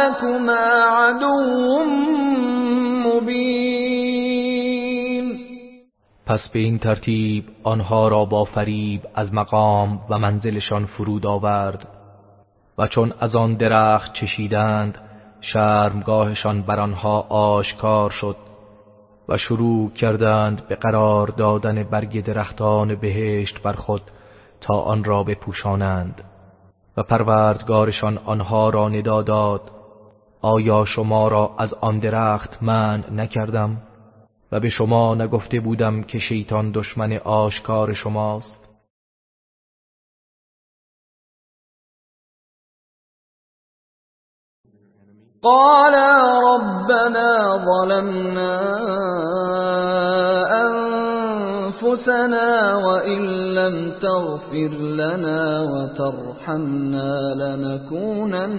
لكما عدو مبین پس به این ترتیب آنها را با فریب از مقام و منزلشان فرود آورد و چون از آن درخت چشیدند شرمگاهشان بر آنها آشکار شد و شروع کردند به قرار دادن برگ درختان بهشت بر خود تا آن را بپوشانند و پروردگارشان آنها را ندا داد آیا شما را از آن درخت من نکردم؟ و به شما نگفته بودم که شیطان دشمن آشکار شماست. قالا ربنا ظلمنا أنفسنا وإن لم تغفر لنا وترحمنا لنكونن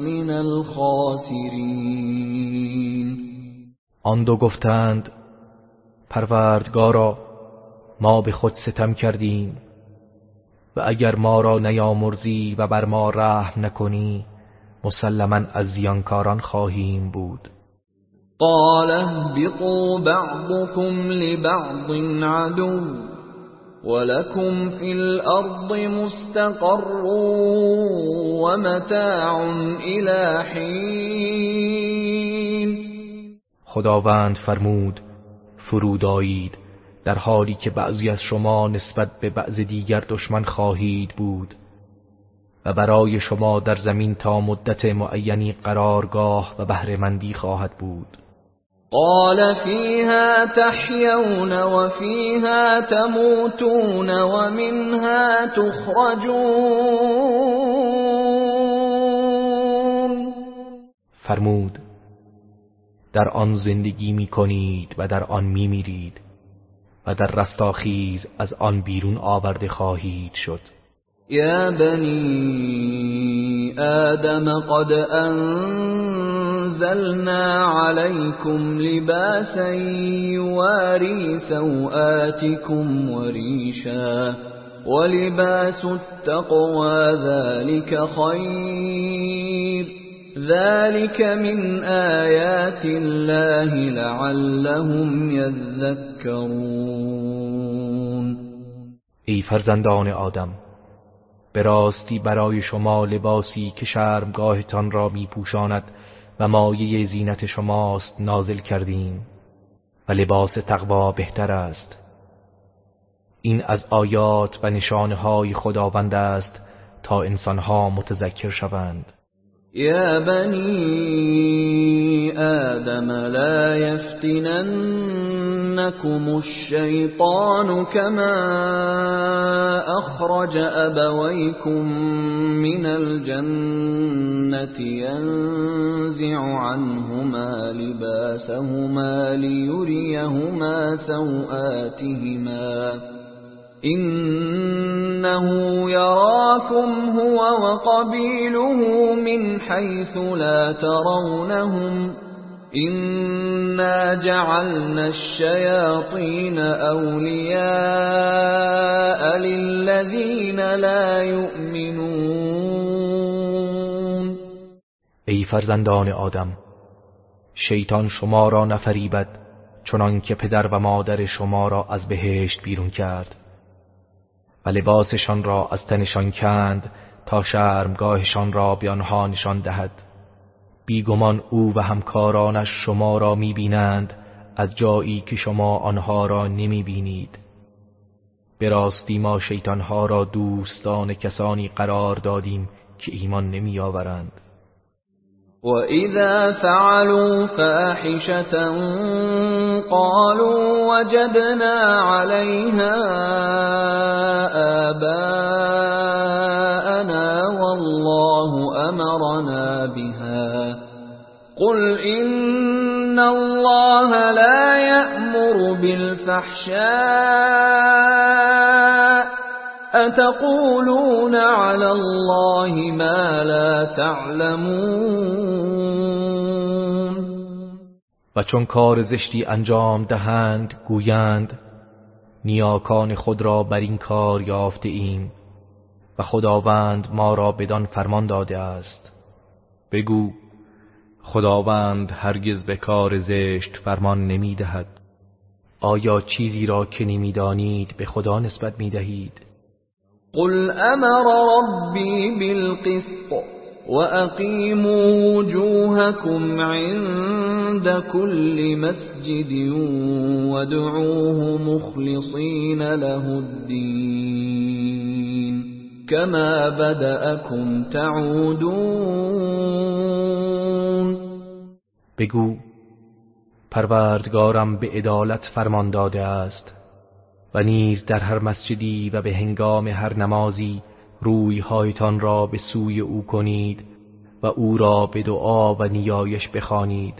من الخاسرين. آن دو گفتند پروردگارا ما به خود ستم کردیم و اگر ما را نیامرزی و بر ما رحم نکنی مسلما از زیانکاران خواهیم بود. قال اهبطوا بعضكم لبعض عدو ولكم في الأرض مستقر ومتاع إلى حين. خداوند فرمود فرود آیید در حالی که بعضی از شما نسبت به بعض دیگر دشمن خواهید بود و برای شما در زمین تا مدت معینی قرارگاه و بهرهمندی خواهد بود. قال فيها تحيون وفيها تموتون ومنها تخرجون. فرمود در آن زندگی می کنید و در آن می میرید و در رستاخیز از آن بیرون آورده خواهید شد. يا بني آدم قد أنزلنا عليكم لباسا يواري سوآتكم وريشا ولباس التقوى ذلك خير. ذلك من آيات الله لعلهم يذكرون. ای فرزندان آدم به راستی برای شما لباسی که شرمگاهتان را می پوشاند و مایه زینت شماست نازل کردیم و لباس تقوا بهتر است. این از آیات و نشانه های خداوند است تا انسانها متذکر شوند. يا بني آدم لا يفتننكم الشيطان كما أخرج أبويكم من الجنة ينزع عنهما لباسهما ليريهما سوآتهما. إنه يراكم هو وقبيله من حيث لا ترونهم إنا جعلنا الشياطين أولياء للذين لا يؤمنون. ای فرزندان آدم شیطان شما را نفریبد چنان که پدر و مادر شما را از بهشت بیرون کرد. و لباسشان را از تنشان کند تا شرمگاهشان را به آنها نشان دهد. بیگمان او و همکارانش شما را می‌بینند از جایی که شما آنها را نمی‌بینید. به راستی ما شیطانها را دوستان کسانی قرار دادیم که ایمان نمیآورند. وَإِذَا فَعَلُوا فَاحِشَةً قَالُوا وَجَدْنَا عَلَيْهَا آبَاءَنَا وَاللَّهُ أَمَرَنَا بِهَا قُلْ إِنَّ اللَّهَ لَا يَأْمُرُ بِالْفَحْشَاءِ اتقولون على الله ما لا تعلمون و چون کار زشتی انجام دهند گویند نیاکان خود را بر این کار یافته ایم و خداوند ما را بدان فرمان داده است. بگو خداوند هرگز به کار زشت فرمان نمی دهد آیا چیزی را که نمی‌دانید به خدا نسبت می دهید قل امر ربی بالقسط وأقيموا وجوهكم عند كل مسجد وادعوه مخلصين له الدين كما بدأكم تعودون. بگو پروردگارم به عدالت فرمان داده است و نیز در هر مسجدی و به هنگام هر نمازی روی هایتان را به سوی او کنید و او را به دعا و نیایش بخوانید.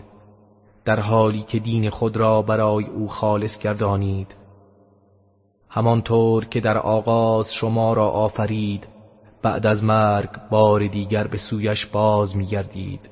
در حالی که دین خود را برای او خالص گردانید. همانطور که در آغاز شما را آفرید بعد از مرگ بار دیگر به سویش باز میگردید.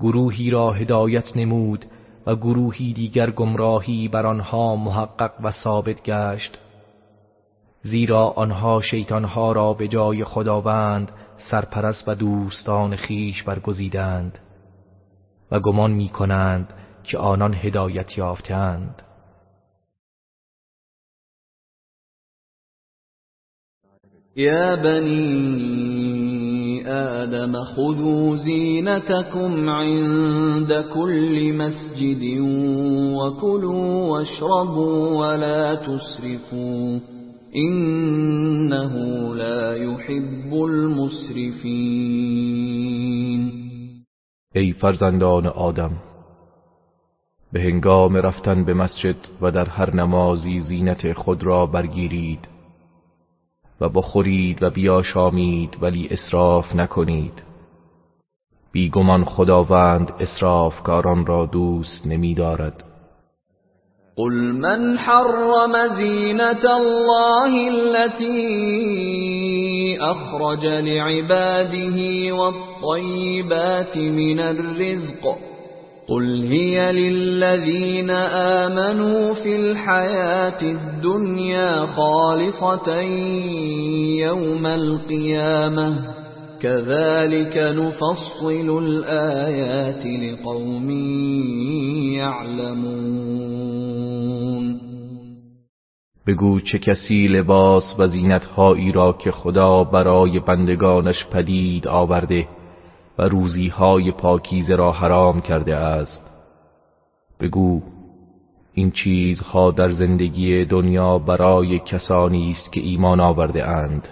گروهی را هدایت نمود و گروهی دیگر گمراهی بر آنها محقق و ثابت گشت. زیرا آنها شیطانها را به جای خداوند سرپرست و دوستان خیش برگزیدند و گمان می کنند که آنان هدایت یافتند. یا بنی آدم خذوا زینتكم عند كل مسجد وكلوا واشربوا ولا تسرفوا انه لا يحب المسرفین. ای فرزندان آدم به هنگام رفتن به مسجد و در هر نمازی زینت خود را برگیرید. و بخورید و بیاشامید ولی اسراف نکنید. بیگمان خداوند اسرافکاران را دوست نمیدارد. قل من حرم زينة الله التي أخرج لعباده والطيبات من الرزق. قل هي للذين آمنوا في الحياة الدنيا خالصة يوم القيامة كذلك نفصل الآيات لقوم يعلمون بگو چه کسی لباس و زینتهایی را که خدا برای بندگانش پدید آورده و روزیهای پاکیزه را حرام کرده است. بگو این چیزها در زندگی دنیا برای کسانی است که ایمان آورده اند.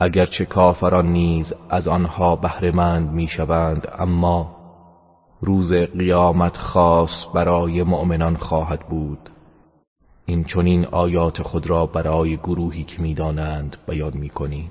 اگرچه کافران نیز از آنها بهرهمند می‌شوند اما روز قیامت خاص برای مؤمنان خواهد بود. این چنین آیات خود را برای گروهی که می‌دانند بیان می‌کنیم.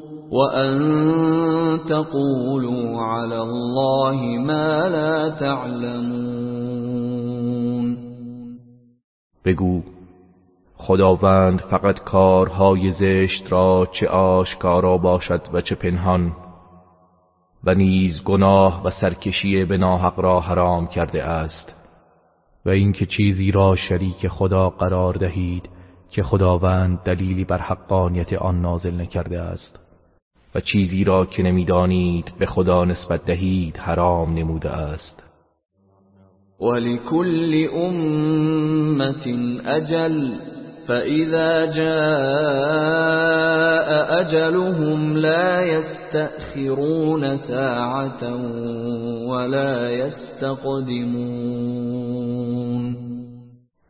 تَقُولُوا عَلَى اللَّهِ مَا لَا تَعْلَمُونَ بگو خداوند فقط کارهای زشت را چه آشکارا باشد و چه پنهان و نیز گناه و سرکشی به ناحق را حرام کرده است و اینکه چیزی را شریک خدا قرار دهید که خداوند دلیلی بر حقانیت آن نازل نکرده است. و چیزی را که نمی‌دانید به خدا نسبت دهید حرام نموده است. ولكل امت اجل فإذا جاء أجلهم لا يستأخرون ساعة ولا يستقدمون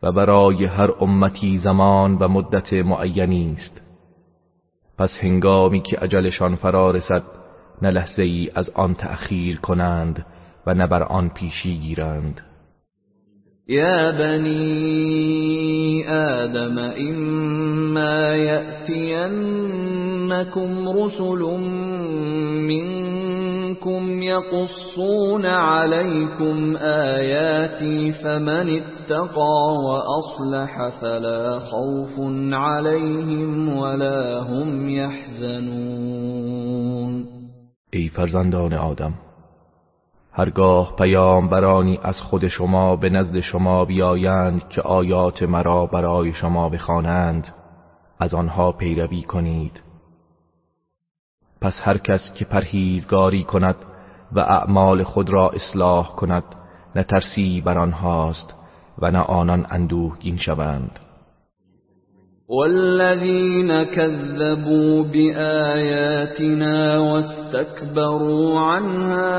و برای هر امتی زمان و مدت معینی است. پس هنگامی که اجلشان فرا رسد نه لحظه ای از آن تأخیر کنند و نه بر آن پیشی گیرند. یا بنی آدم اما یأتینکم رسل منکم یقصون علیکم آیاتی فمن اتقى وأصلح فلا خوف عليهم ولا هم يحزنون ای فرزندان آدم هرگاه پیامبرانی از خود شما به نزد شما بیایند که آیات مرا برای شما بخوانند از آنها پیروی کنید. پس هر کس که پرهیزگاری کند و اعمال خود را اصلاح کند نه ترسی بر آنهاست و نه آنان اندوهگین شوند. والذين كذبوا بآياتنا واستكبروا عنها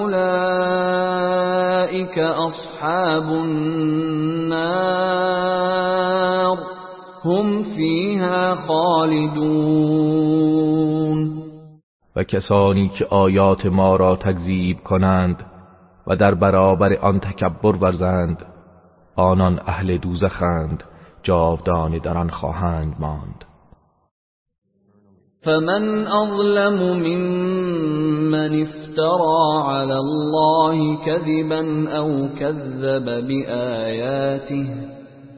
أولئك أصحاب النار. هم فيها خالدون. و کسانی که آیات ما را تکذیب کنند و در برابر آن تکبر ورزند آنان اهل دوزخند جاودانه در آن خواهند ماند. فمن اظلم ممن افترى على الله كذبا او كذب بآياته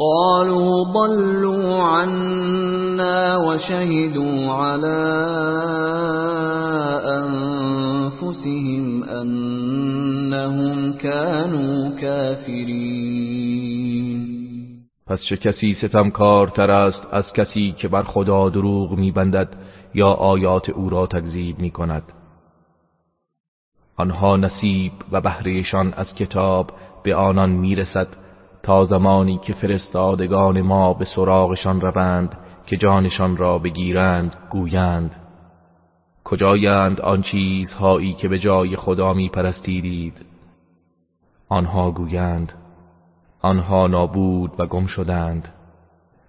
قالوا ضلوا عنا وشهدوا على أنفسهم أنهم كانوا كافرين. پس چه کسی ستمکارتر است از کسی که بر خدا دروغ میبندد یا آیات او را تکذیب می کند آنها نصیب و بهرهشان از کتاب به آنان می‌رسد تا زمانی که فرستادگان ما به سراغشان روند که جانشان را بگیرند گویند کجایند آن چیزهایی که به جای خدا می پرستیدید آنها گویند آنها نابود و گم شدند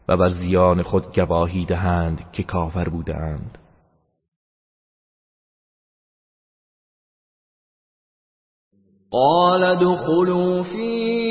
و بر زیان خود گواهی دهند که کافر بودند. قال ادخلوا في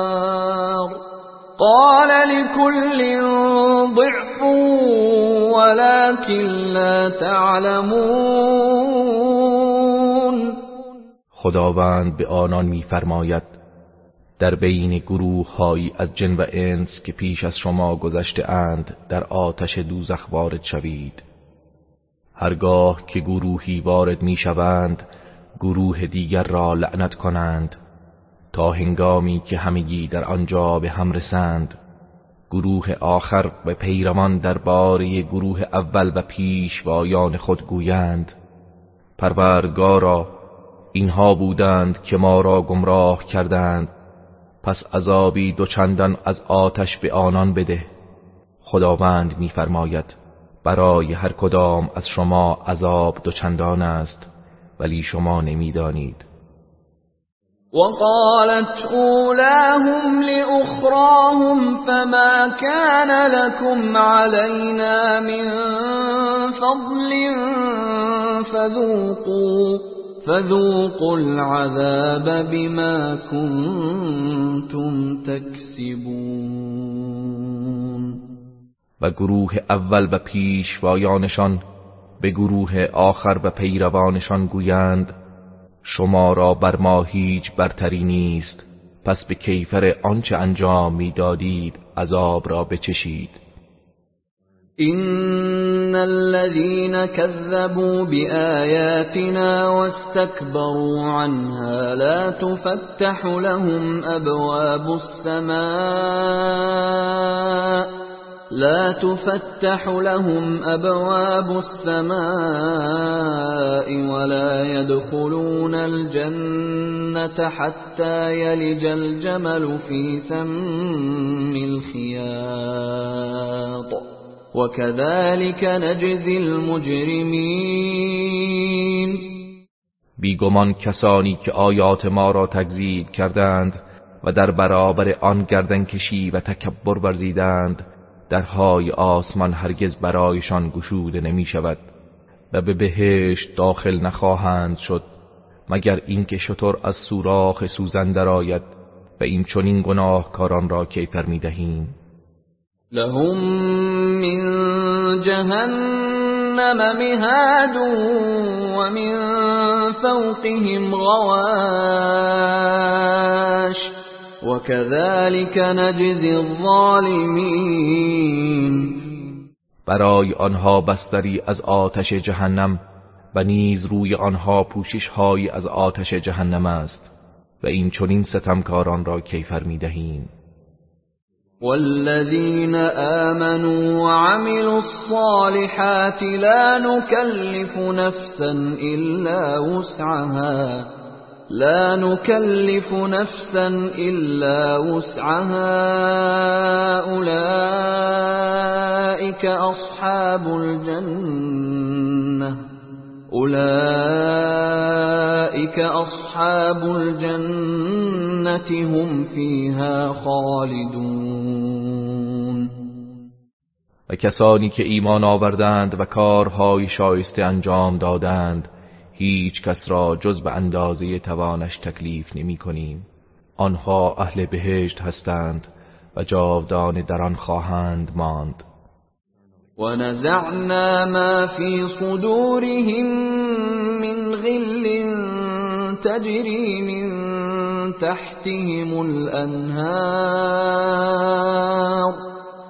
لكل ضعف ولكن لا تعلمون. خداوند به آنان میفرماید در بین گروه های از جن و انس که پیش از شما گذشته اند در آتش دوزخ وارد شوید. هرگاه که گروهی وارد می شوند گروه دیگر را لعنت کنند تا هنگامی که همگی در آنجا به هم رسند. گروه آخر و پیروان درباره گروه اول و پیشوایان خود گویند پروردگارا اینها بودند که ما را گمراه کردند پس عذابی دوچندان از آتش به آنان بده. خداوند میفرماید برای هر کدام از شما عذاب دوچندان است ولی شما نمی‌دانید. وقالت اولاهم لأخراهم فما كان لكم علينا من فضل فذوقوا فذوقوا العذاب بما كنتم تكسبون. و گروه اول و پیشوایانشان به گروه آخر و پیروانشان گویند شما را بر ما هیچ برتری نیست. پس به کیفر آنچه انجام می‌دادید عذاب را بچشید. ان الذين كذبوا بآياتنا واستكبروا عنها لا تفتح لهم ابواب السماء لا تفتح لهم أبواب السماء ولا يدخلون الجنة حتى يلج الجمل في سم الخياط. وكذلك نجزي المجرمين. بیگمان کسانی که آیات ما را تکذیب کردند و در برابر آن گردن کشی و تکبر ورزیدند درهای آسمان هرگز برایشان گشوده نمی شود و به بهشت داخل نخواهند شد مگر اینکه شطور از سوراخ سوزن درآید و این چنین گناهکاران را کیفر می دهیم لهم من جهنم مهاد و من فوقهم غواش. وكذلك نجزي الظالمین برای آنها بستری از آتش جهنم و نیز روی آنها پوشش های از آتش جهنم است و این چنین ستمکاران را کیفر می دهیم والذین آمنوا وعملوا الصالحات لا نكلف نفسا إلا وسعها. لا نكلف نفسا إلا وسعها. أولئك أصحاب الجنة. أولئك أصحاب الجنة هم فيها خالدون. و کسانی که ایمان آوردند و کارهای شایسته انجام دادند هیچ کس را جز به اندازه توانش تکلیف نمی کنیم. آنها اهل بهشت هستند و جاودان در آن خواهند ماند. و نزعنا ما فی صدورهم من غل تجری من تحتهم الانهار.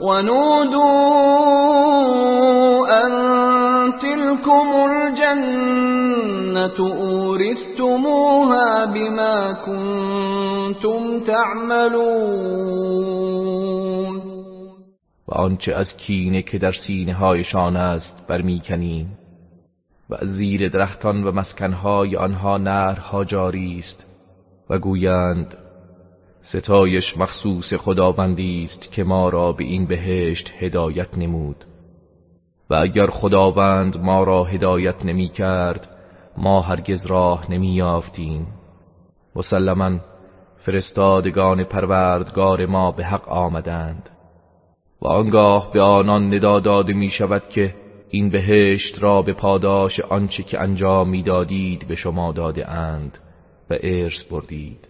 ونودوا أن تلكم الجنة أورثتموها بما كنتم تعملون و آنچه از کینه که در سینه هایشان است برمیکنیم و از زیر درختان و مسکنهای آنها نرها جاری است و گویند ستایش مخصوص خداوندی است که ما را به این بهشت هدایت نمود. و اگر خداوند ما را هدایت نمی کرد ما هرگز راه نمی یافتیم. مسلما فرستادگان پروردگار ما به حق آمدند. و آنگاه به آنان ندا داده می شود که این بهشت را به پاداش آنچه که انجام می‌دادید به شما داده اند و ارث بردید.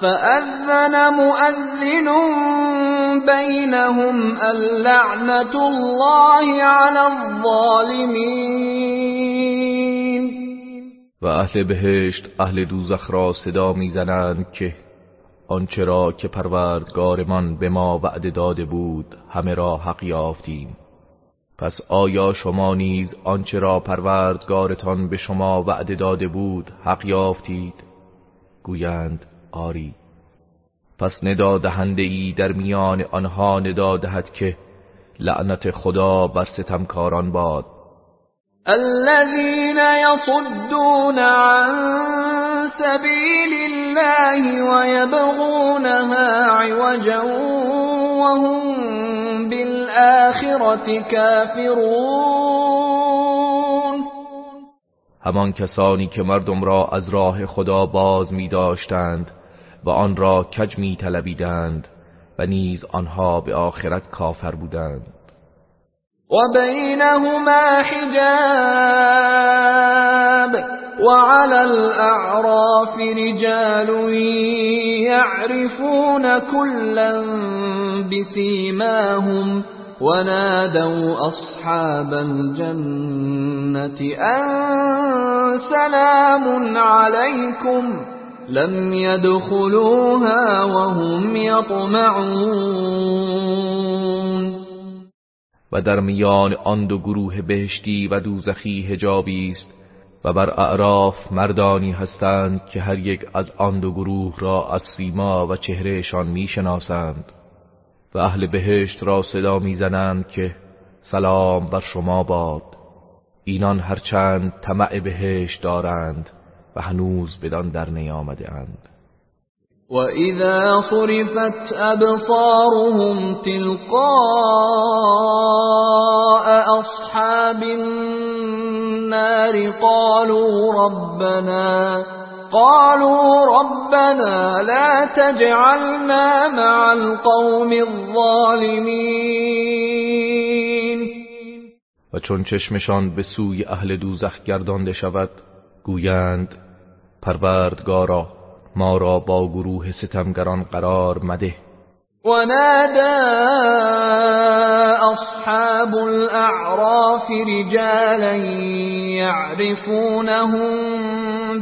فأذن مؤذن بينهم اللعنة الله على الظالمين. و اهل بهشت اهل دوزخ را صدا می‌زنند که آنچه را که پروردگارمان به ما وعده داده بود همه را حق یافتیم. پس آیا شما نیز آنچه را پروردگارتان به شما وعده داده بود حق یافتید؟ گویند آری. پس ندا دهنده ای در میان آنها ندا دهد که لعنت خدا بر ستمکاران باد. الذين يصدون عن سبيل الله ويبغونها عوجا وهم بالآخرة كافرون. همان کسانی که مردم را از راه خدا باز می داشتند و آن را کج می طلبیدند و نیز آنها به آخرت کافر بودند. وبينهما حجاب وعلى الأعراف رجال يعرفون كلا بسيماهم ونادوا أصحاب الجنة أن سلام عليكم لم يدخلوها وهم يطمعون. و در میان آن دو گروه بهشتی و دوزخی هجابی است و بر اعراف مردانی هستند که هر یک از آن دو گروه را از سیما و چهرهشان می‌شناسند و اهل بهشت را صدا می‌زنند که سلام بر شما باد. اینان هرچند طمع بهشت دارند و هنوز بدان در نیامده اند. وَإِذَا صُرِفَتْ أَبْصَارُهُمْ تِلْقَاءَ أَصْحَابِ النَّارِ قَالُوا رَبَّنَا قَالُوا رَبَّنَا لَا تَجْعَلْنَا مَعَ الْقَوْمِ الظَّالِمِينَ و چون چشمشان به سوی اهل دوزخ گردانده شود گویند پروردگارا ما را با گروه ستمگران قرار مده. ونادى أصحاب الأعراف رجالا يعرفونهم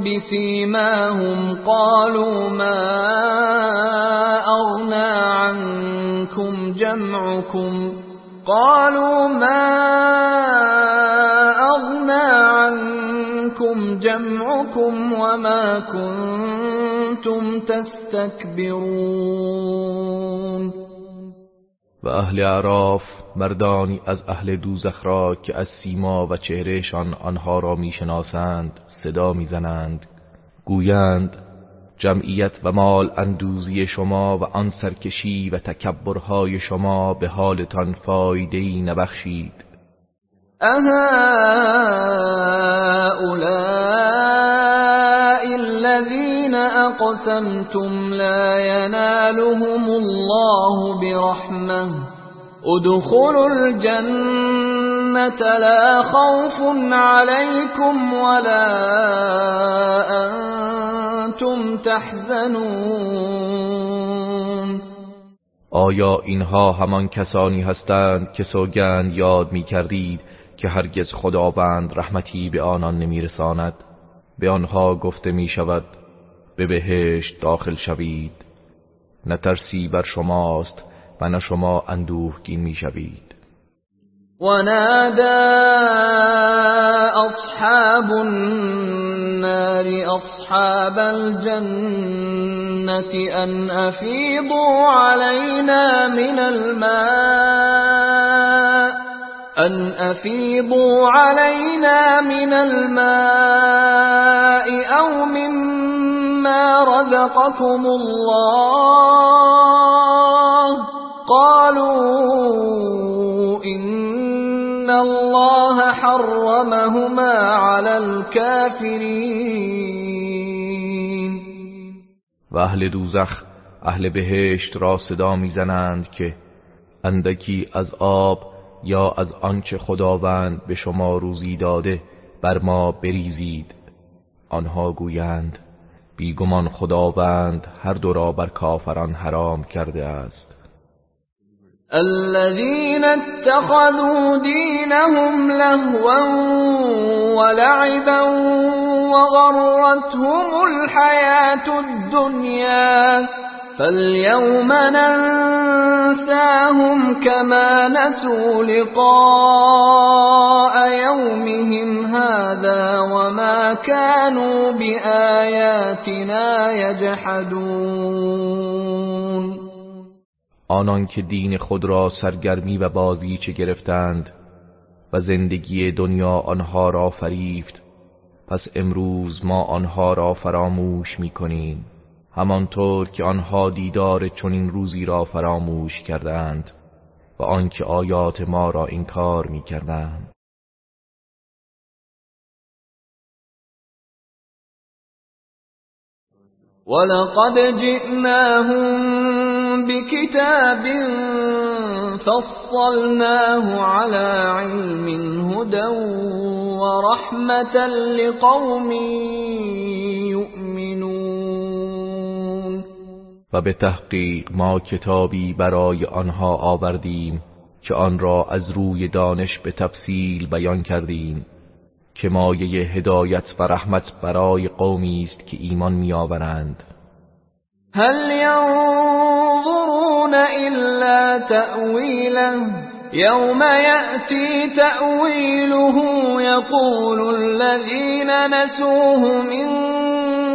بسيماهم قالوا ما أغنى عنكم جمعكم؟ قالوا ما عنكم جمعكم وما كنتم تستكبرون. و اهل اعراف مردانی از اهل دوزخ را که از سیما و چهرهشان آنها را می‌شناسند صدا می‌زنند گویند جمعیت و مال اندوزی شما و آن سرکشی و تکبرهای شما به حالتان فایدهی نبخشید. أهؤلاء الذين أقسمتم لا ينالهم الله برحمة. ادخلوا الجنة لا خوف عليكم ولا أنتم تحزنون. آیا اینها همان کسانی هستند که سوگند یاد می کردید که هرگز خداوند رحمتی به آنان نمیرساند به آنها گفته می شود به بهشت داخل شوید. نه ترسی بر شماست و نه شما اندوهگین می شوید ونادى أصحاب النار أصحاب الجنة أن أفيضوا علينا من الماء. أن أفيضوا علينا من الماء أو مما رزقكم الله قالوا إن الله حرمهما على الكافرين و اهل دوزخ اهل بهشت را صدا می‌زنند که اندکی از آب یا از آنچه خداوند به شما روزی داده بر ما بریزید. آنها گویند بیگمان خداوند هر دو را بر کافران حرام کرده است. الذين اتخذوا دينهم لهوا ولعبا وغرتهم الحياة الدنيا فاليوم ننساهم كما نسوا لقاء يومهم هذا وما كانوا بآياتنا يجحدون آنان که دین خود را سرگرمی و بازیچه گرفتند و زندگی دنیا آنها را فریفت پس امروز ما آنها را فراموش می کنیم همانطور که آنها دیدار چنین روزی را فراموش کردند و آنکه آیات ما را انکار می کردند ولقد جئناهم بكتاب فصلناه على علم هدى ورحمة لقوم يؤمنون. و به تحقیق ما کتابی برای آنها آوردیم که آن را از روی دانش به تفصیل بیان کردیم که مایه هدایت و رحمت برای قومی است که ایمان میآورند. هل ينظرون إلا تأويله يوم يأتي تأويله يقول الذين نسوه من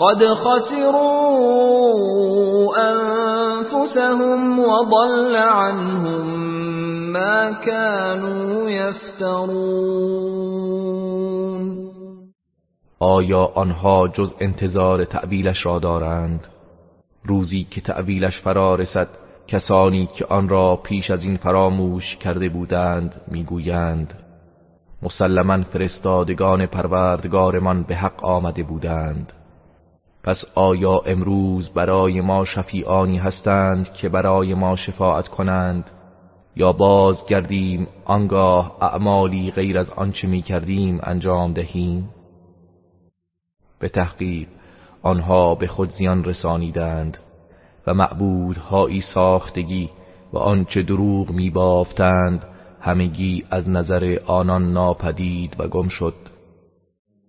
قد خسروا أنفسهم وضل عنهم ما كانوا يفترون. آیا آنها جز انتظار تعبیلش را دارند؟ روزی که تعبیلش فرا رسد کسانی که آن را پیش از این فراموش کرده بودند می‌گویند مسلما فرستادگان پروردگارمان به حق آمده بودند. پس آیا امروز برای ما شفیعانی هستند که برای ما شفاعت کنند؟ یا باز گردیم آنگاه اعمالی غیر از آنچه می کردیم انجام دهیم؟ به تحقیق آنها به خود زیان رسانیدند و معبودهایی ساختگی و آنچه دروغ می بافتند همگی از نظر آنان ناپدید و گم شد.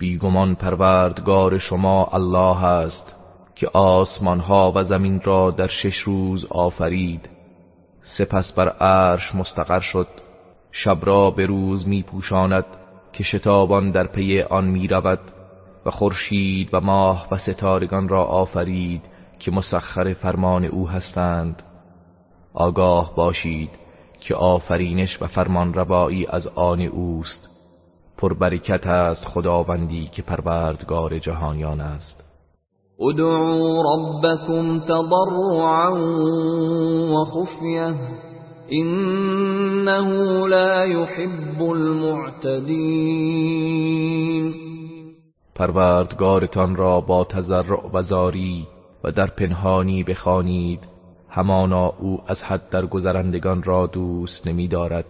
بیگمان پروردگار شما الله است که آسمان ها و زمین را در شش روز آفرید. سپس بر عرش مستقر شد. شب را به روز می پوشاند که شتابان در پی آن می رود و خورشید و ماه و ستارگان را آفرید که مسخر فرمان او هستند. آگاه باشید که آفرینش و فرمان از آن اوست. پربرکت است خداوندی که پروردگار جهانیان است. ادعوا ربكم تضرعا وخفيه انه لا يحب المعتدين پروردگارتان را با تضرع و زاری و در پنهانی بخوانید همانا او از حد در گذرندگان را دوست نمی دارد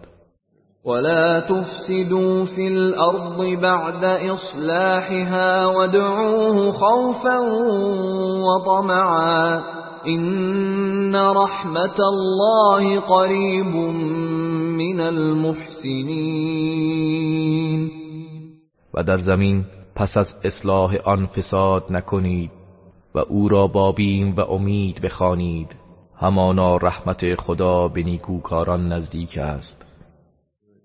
ولا تفسدوا في الأرض بعد إصلاحها وادعوه خوفا وطمعا إن رحمة الله قریب من المحسنین و در زمین پس از اصلاح آن فساد نکنید و او را با بیم و امید بخوانید همانا رحمت خدا به نیکوکاران نزدیک است.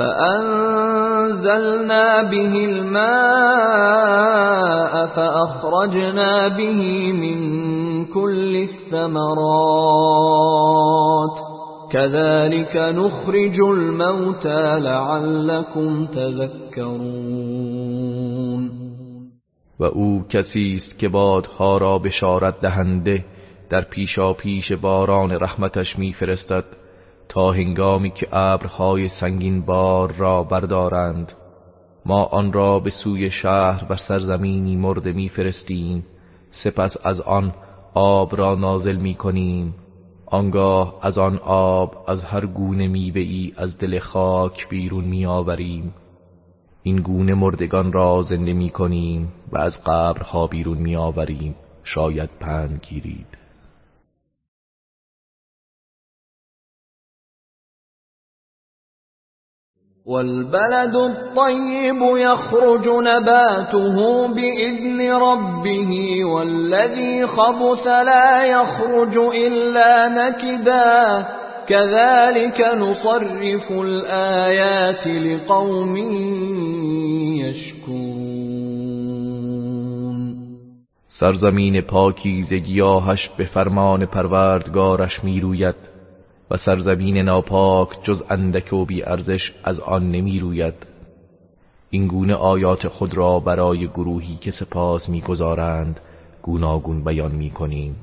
فأنزلنا به الماء فأخرجنا به من كل الثمرات كذلك نخرج الموتى لعلكم تذكرون و او کسی است که بادها را بشارت دهنده در پیشا پیش باران رحمتش میفرستد. تا هنگامی که ابرهای سنگین بار را بردارند ما آن را به سوی شهر و سرزمینی مرده میفرستیم. سپس از آن آب را نازل می‌کنیم. آنگاه از آن آب از هر گونه میوه ای از دل خاک بیرون میآوریم. این گونه مردگان را زنده می کنیم و از قبرها بیرون میآوریم. شاید پند گیرید. والبلد الطيب يخرج نباته بإذن ربه والذي خبث لا يخرج إلا نكدا. كذلك نصرف الآيات لقوم يشكون سرزمین پاکیز گیاهش به فرمان پروردگارش می‌روید. و سرزمین ناپاک جز اندک و بی ارزش از آن نمی روید. این گونه آیات خود را برای گروهی که سپاس می‌گذارند گوناگون بیان می‌کنیم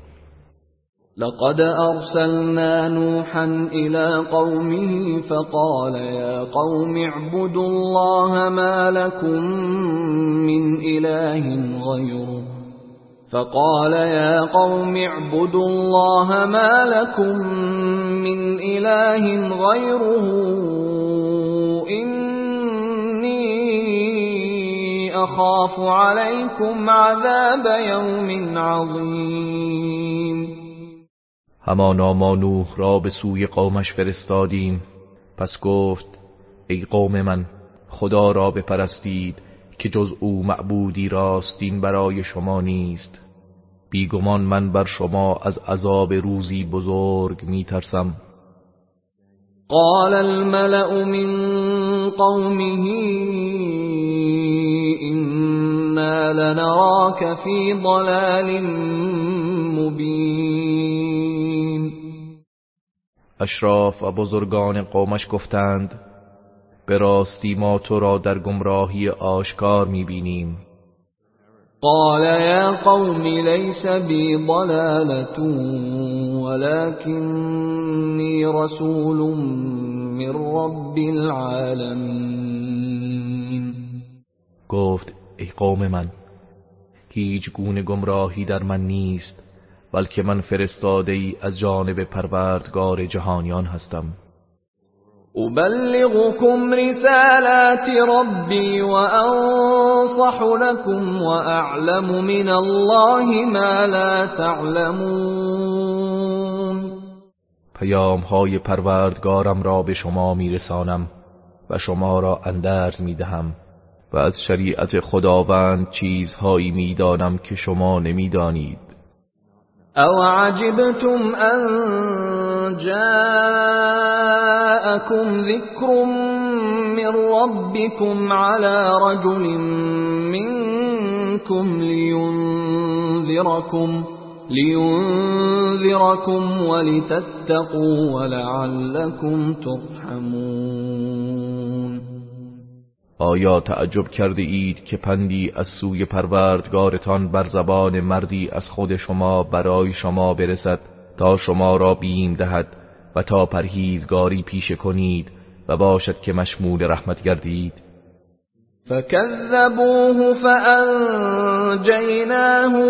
لقد ارسلنا نوحا الى قومه فقال يا قوم اعبدوا الله ما لكم من اله غيره. فقال يا قوم اعبدوا الله ما لكم من إله غيره إني أخاف عليكم عذاب يوم عظيم. همانا ما نوح را به سوی قومش فرستادیم. پس گفت ای قوم من خدا را بپرستید که جز او معبودی راستین برای شما نیست. بیگمان من بر شما از عذاب روزی بزرگ میترسم. قال الملأ من قومه إنا لنراك في ضلال مبین اشراف و بزرگان قومش گفتند به راستی ما تو را در گمراهی آشکار می‌بینیم. قال يا قوم ليس بي ضلالة ولكني رسول من رب العالمين. گفت ای قوم من هیچ گونه گمراهی در من نیست بلکه من فرستاده ای از جانب پروردگار جهانیان هستم. أبلغكم رسالات ربي وأنصح لكم وأعلم من الله ما لا تعلمون پیام های پروردگارم را به شما میرسانم و شما را اندرز می‌دهم و از شریعت خداوند چیزهایی می‌دانم که شما نمی‌دانید. او عجبتم ان جاءكم ذكر من ربكم على رجل منكم لينذركم لينذركم ولتتقوا ولعلكم ترحمون. آیا تعجب کرده اید که پندی از سوی پروردگارتان بر زبان مردی از خود شما برای شما برسد؟ تا شما را بیم دهد و تا پرهیزگاری پیشه کنید و باشد که مشمول رحمت گردید. فكذبوه فأنجيناه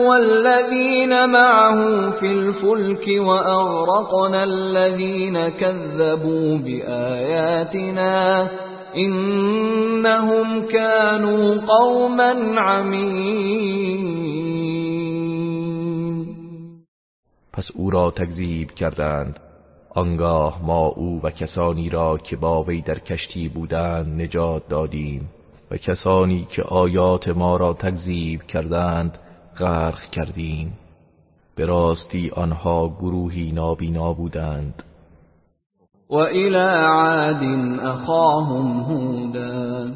والذين معه في الفلك وأغرقنا الذين كذبوا بآياتنا إنهم كانوا قوما عمين پس او را تکذیب کردند. آنگاه ما او و کسانی را که با وی در کشتی بودند نجات دادیم و کسانی که آیات ما را تکذیب کردند غرق کردیم. به راستی آنها گروهی نابینا بودند. و الى عاد اخاهم هودا.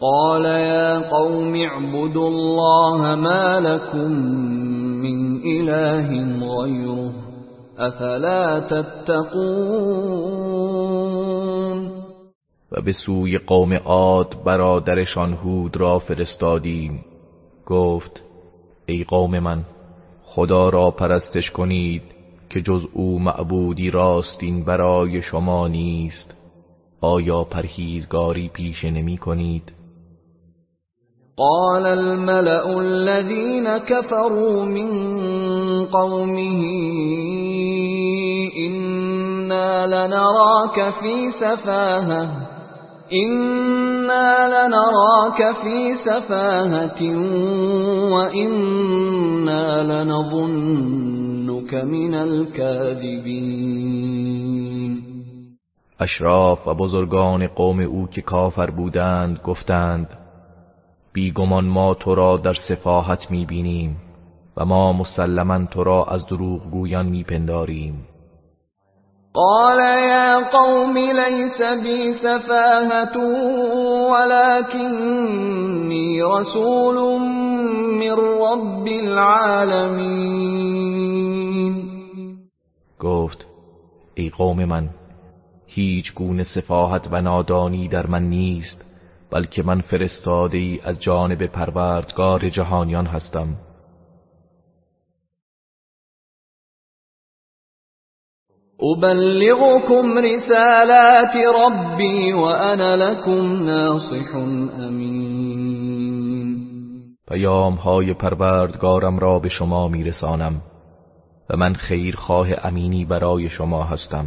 قال یا قوم اعبدوا الله ما لكم من اله غیره افلا تتقون؟ و به سوی قوم عاد برادرشان هود را فرستادیم. گفت ای قوم من خدا را پرستش کنید که جز او معبودی راستین برای شما نیست. آیا پرهیزگاری پیش نمی کنید؟ قال الملأ الذين كفروا من قومه إنا لنراك في سفاهه إنا لنراك في سفاهة وإنا لنظنك من الكاذبين. اشراف و بزرگان قوم او که کافر بودند گفتند بیگمان ما تو را در سفاهت می‌بینیم و ما مسلما تو را از دروغ گویان میپنداریم. قال يا قوم ليس بي سفاهة ولكني رسول من رب العالمين. گفت ای قوم من هیچ گونه سفاهت و نادانی در من نیست. بلکه من فرستاده ای از جانب پروردگار جهانیان هستم. أبلغكم رسالات ربي وأنا لكم ناصح امین. پیام های پروردگارم را به شما میرسانم و من خیرخواه امینی برای شما هستم.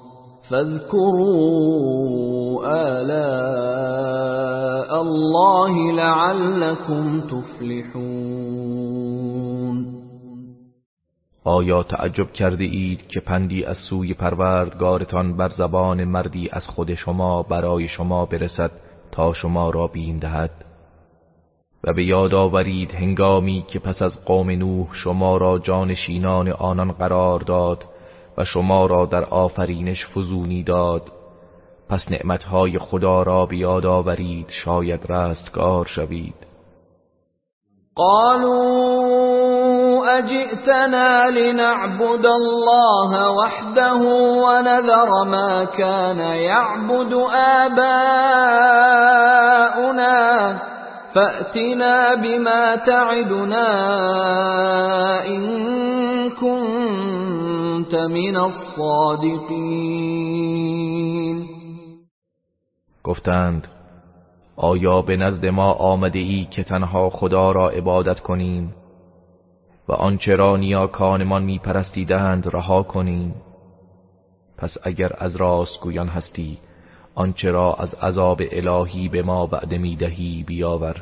فاذكروا آلاء الله لعلكم تفلحون. آیا تعجب کرده اید که پندی از سوی پروردگارتان بر زبان مردی از خود شما برای شما برسد تا شما را بیم دهد؟ و به یاد آورید هنگامی که پس از قوم نوح شما را جانشینان آنان قرار داد و شما را در آفرینش فزونی داد. پس نعمتهای خدا را بیاد آورید شاید رستگار شوید. قالوا اجئتنا لنعبد الله وحده ونذر ما كان يعبد آباؤنا فأتنا بما تعدنا إن كنت من الصادقین گفتند آیا به نزد ما آمده ای که تنها خدا را عبادت کنیم و آنچه را نیاکانمان می پرستیدند رها کنیم؟ پس اگر از راستگویان هستی آنچه را از عذاب الهی به ما بعد می‌دهی بیاور.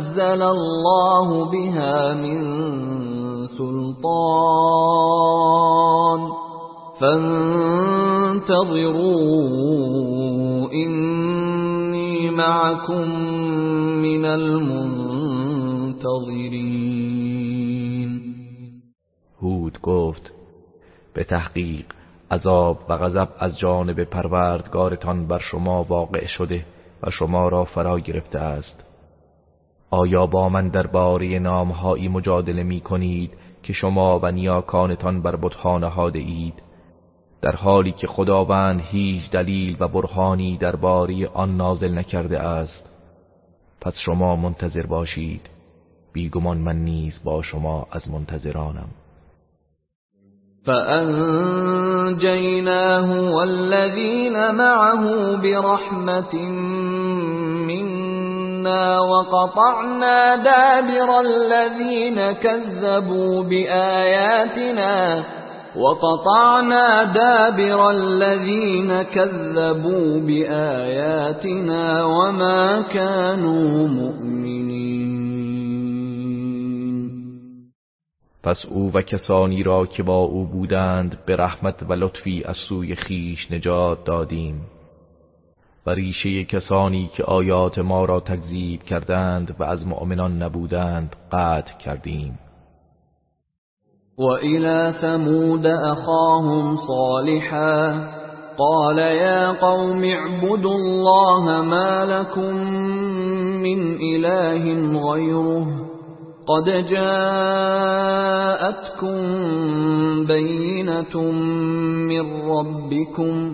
الله بها من سلطان فانتظروا إني معكم من المنتظرين هود گفت به تحقیق عذاب و غضب از جانب پروردگارتان بر شما واقع شده و شما را فرا گرفته است. آیا با من درباره نامهایی مجادله می کنید که شما و نیاکانتان بر بتها نهاده اید؟ در حالی که خداوند هیچ دلیل و برهانی درباره آن نازل نکرده است. پس شما منتظر باشید. بیگمان من نیز با شما از منتظرانم. فأنجيناه والذين معه برحمة منا وقطعنا دابر الذين كذبوا بآياتنا وقطعنا دابر الذين كذبوا بآياتنا وما كانوا مؤمنين. پس او و کسانی را که با او بودند به رحمت و لطفی از سوی خیش نجات دادیم. و ریشه کسانی که آیات ما را تکذیب کردند و از مؤمنان نبودند قطع کردیم. و الى ثمود اخاهم صالحا قال يا قوم اعبدوا الله ما لكم من اله غيره قد جاءتكم بينة من ربكم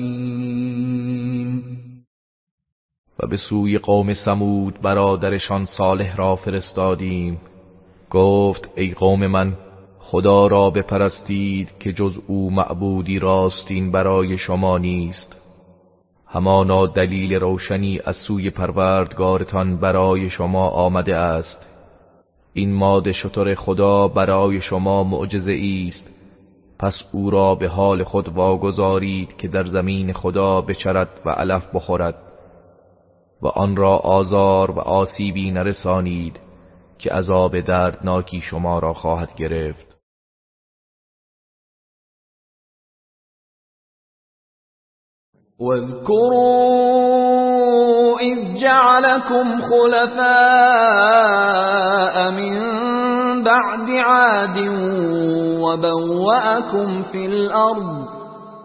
و به سوی قوم سمود برادرشان صالح را فرستادیم. گفت ای قوم من خدا را بپرستید که جز او معبودی راستین برای شما نیست. همانا دلیل روشنی از سوی پروردگارتان برای شما آمده است. این ماده شطر خدا برای شما معجزه است. پس او را به حال خود واگذارید که در زمین خدا بچرد و علف بخورد. و آن را آزار و آسیبی نرسانید که عذاب دردناکی شما را خواهد گرفت. واذكروا إذ جعلكم خلفاء من بعد عاد وبوأكم في الأرض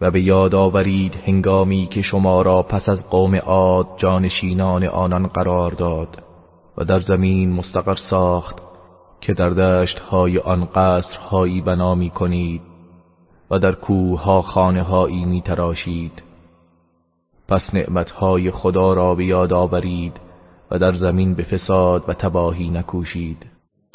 و به یاد آورید هنگامی که شما را پس از قوم عاد جانشینان آنان قرار داد و در زمین مستقر ساخت که در دشت های آن قصر هایی بنا می کنید و در کوه ها خانه هایی می تراشید پس نعمتهای خدا را به یاد آورید و در زمین به فساد و تباهی نکوشید.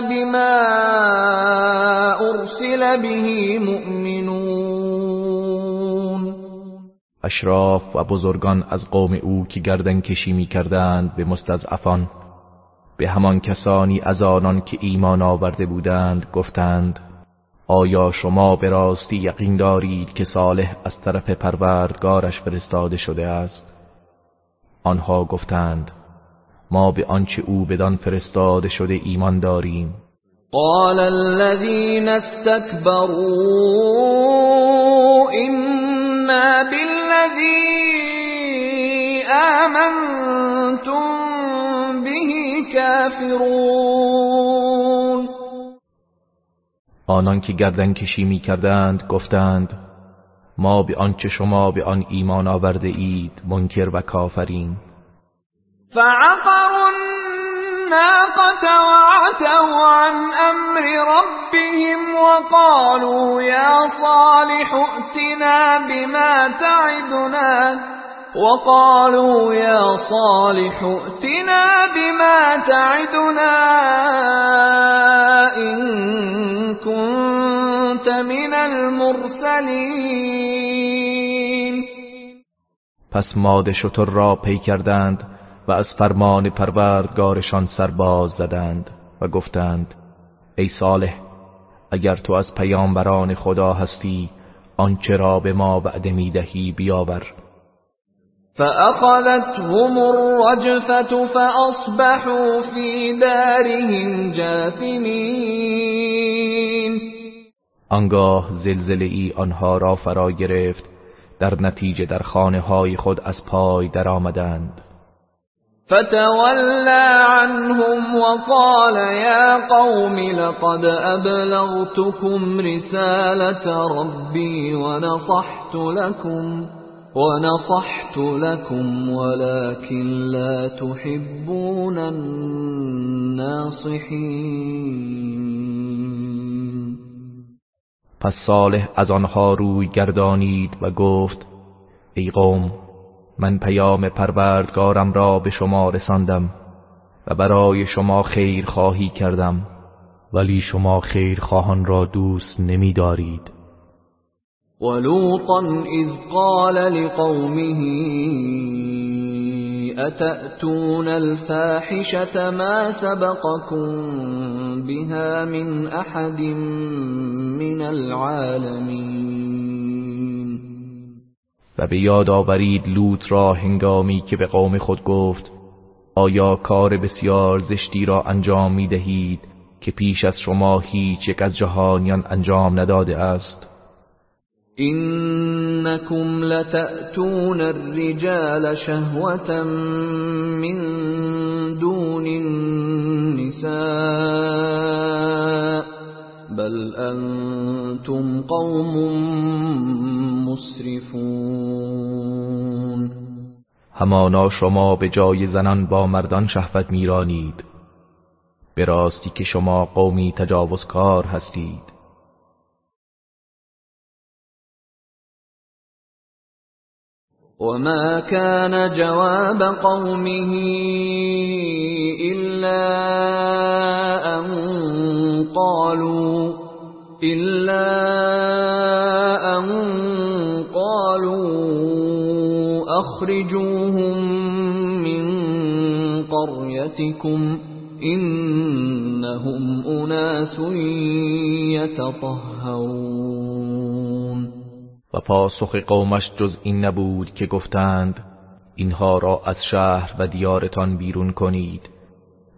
بما أرسل به مؤمنون اشراف و بزرگان از قوم او که گردن کشی می کردند به مستضعفان به همان کسانی از آنان که ایمان آورده بودند گفتند آیا شما به راستی یقین دارید که صالح از طرف پروردگارش فرستاده شده است؟ آنها گفتند ما به آنچه او بدان فرستاده شده ایمان داریم. قال الذين استكبروا إنا بالذي آمنتم به كافرون. آنان که گردن کشی می کردند گفتند ما به آنچه شما به آن ایمان آورده اید منکر و کافرین فعقروا الناقة وعتوا عن أمر ربهم وقالوا يا صالح ائتنا بما تعدنا وقالوا يا صالح ائتنا بما تعدنا إن كنت من المرسلين. پس ماده شتر را پی کردند و از فرمان پروردگارشان سرباز زدند و گفتند ای صالح اگر تو از پیامبران خدا هستی آنچه را به ما وعده می‌دهی بیاور. فأخذتهم الرجفة فأصبحوا في دارهم جاثمين. آنگاه زلزله ای آنها را فرا گرفت در نتیجه در خانه های خود از پای درآمدند. فتولى عنهم وقال يا قوم لقد أبلغتكم رسالة ربي ونصحت لكم ونصحت لكم ولكن لا تحبون الناصحين. پس صالح از آنها روی گردانید و گفت ای قوم من پیام پروردگارم را به شما رساندم و برای شما خیر خواهی کردم. ولی شما خیرخواهان را دوست نمی دارید ولوطا اذ قال لقومه اتأتون الفاحشة ما سبقكم بها من احد من العالمين؟ و به یاد آورید لوط را هنگامی که به قوم خود گفت آیا کار بسیار زشتی را انجام می دهید که پیش از شما هیچ یک از جهانیان انجام نداده است؟ اینکم لتأتون الرجال شهوة من دون النساء بل انتم قوم مسرفون. همانا شما به جای زنان با مردان شهوت میرانید. به راستی که شما قومی تجاوزکار هستید. وما كان جواب قومه إلا أن قالوا أخرجوهم من قريتكم إنهم أناس يتطهرون. و پاسخ قومش جز این نبود که گفتند اینها را از شهر و دیارتان بیرون کنید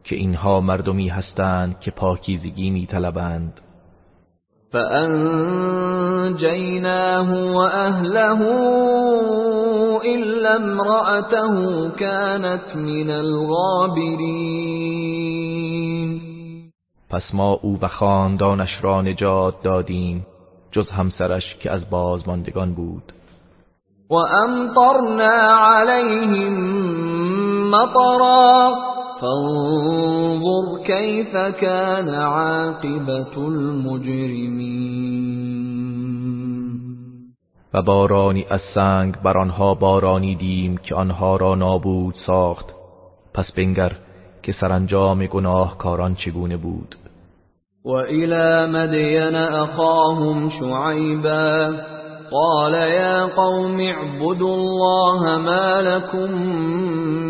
که اینها مردمی هستند که پاکیزگی می طلبند فأنجيناه وأهله إلا امرأته كانت من الغابرين. پس ما او و خاندانش را نجات دادیم جز همسرش که از بازماندگان بود. و امطرنا علیهم مطرا. فانظر كيف كان عاقبت المجرمین و بارانی از سنگ بر آنها بارانیدیم که آنها را نابود ساخت. پس بنگر که سرانجام گناهکاران چگونه بود؟ و الى مدین اخاهم شعیبا قال يا قوم اعبدوا الله ما لكم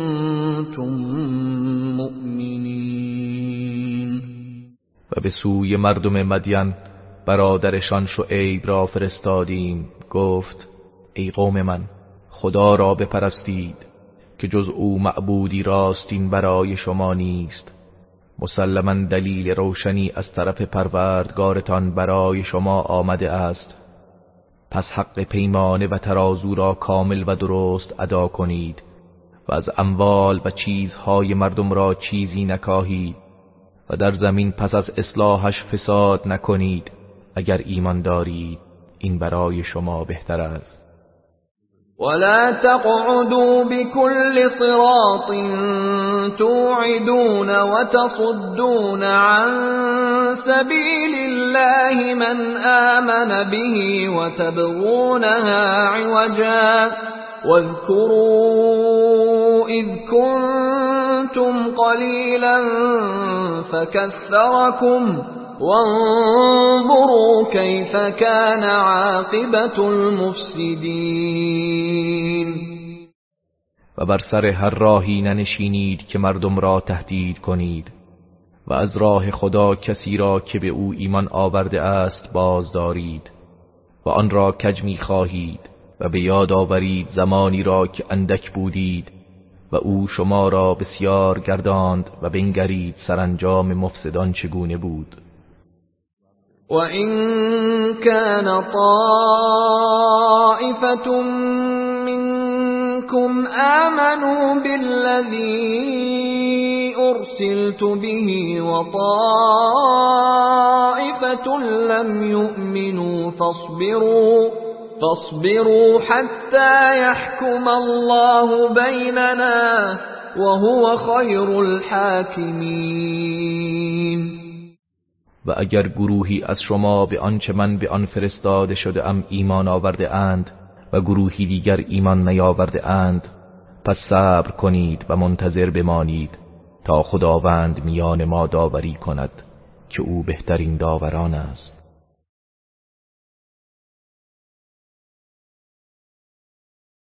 مؤمنين و به سوی مردم مدین برادرشان شعیب را فرستادیم. گفت ای قوم من خدا را بپرستید که جز او معبودی راستین برای شما نیست. مسلما دلیل روشنی از طرف پروردگارتان برای شما آمده است. پس حق پیمانه و ترازو را کامل و درست ادا کنید. و از اموال و چیزهای مردم را چیزی نکاهید و در زمین پس از اصلاحش فساد نکنید اگر ایمان دارید. این برای شما بهتر است. ولا تقعدوا بكل صراط توعدون وتصدون عن سبيل الله من آمن به وتبغونها عوجا واذكروا إذ كنتم قليلا فكثركم وانظروا كيف كان عاقبت المفسدین و بر سر هر راهی ننشینید که مردم را تهدید کنید و از راه خدا کسی را که به او ایمان آورده است باز دارید و آن را کج می خواهید و به یاد آورید زمانی را که اندک بودید و او شما را بسیار گرداند و بنگرید سرانجام مفسدان چگونه بود. وَإِن كَانَ طَائِفَةٌ مِّنكُمْ آمَنُوا بِالَّذِي أُرْسِلْتُ بِهِ وَطَائِفَةٌ لَّمْ يُؤْمِنُوا فَاصْبِرُوا فاصبروا حتى يحكم الله بيننا وهو خير الحاكمين. و اگر گروهی از شما به آنچه من به آن فرستاده شده ام ایمان آورده اند و گروهی دیگر ایمان نیاورده اند پس صبر کنید و منتظر بمانید تا خداوند میان ما داوری کند که او بهترین داوران است.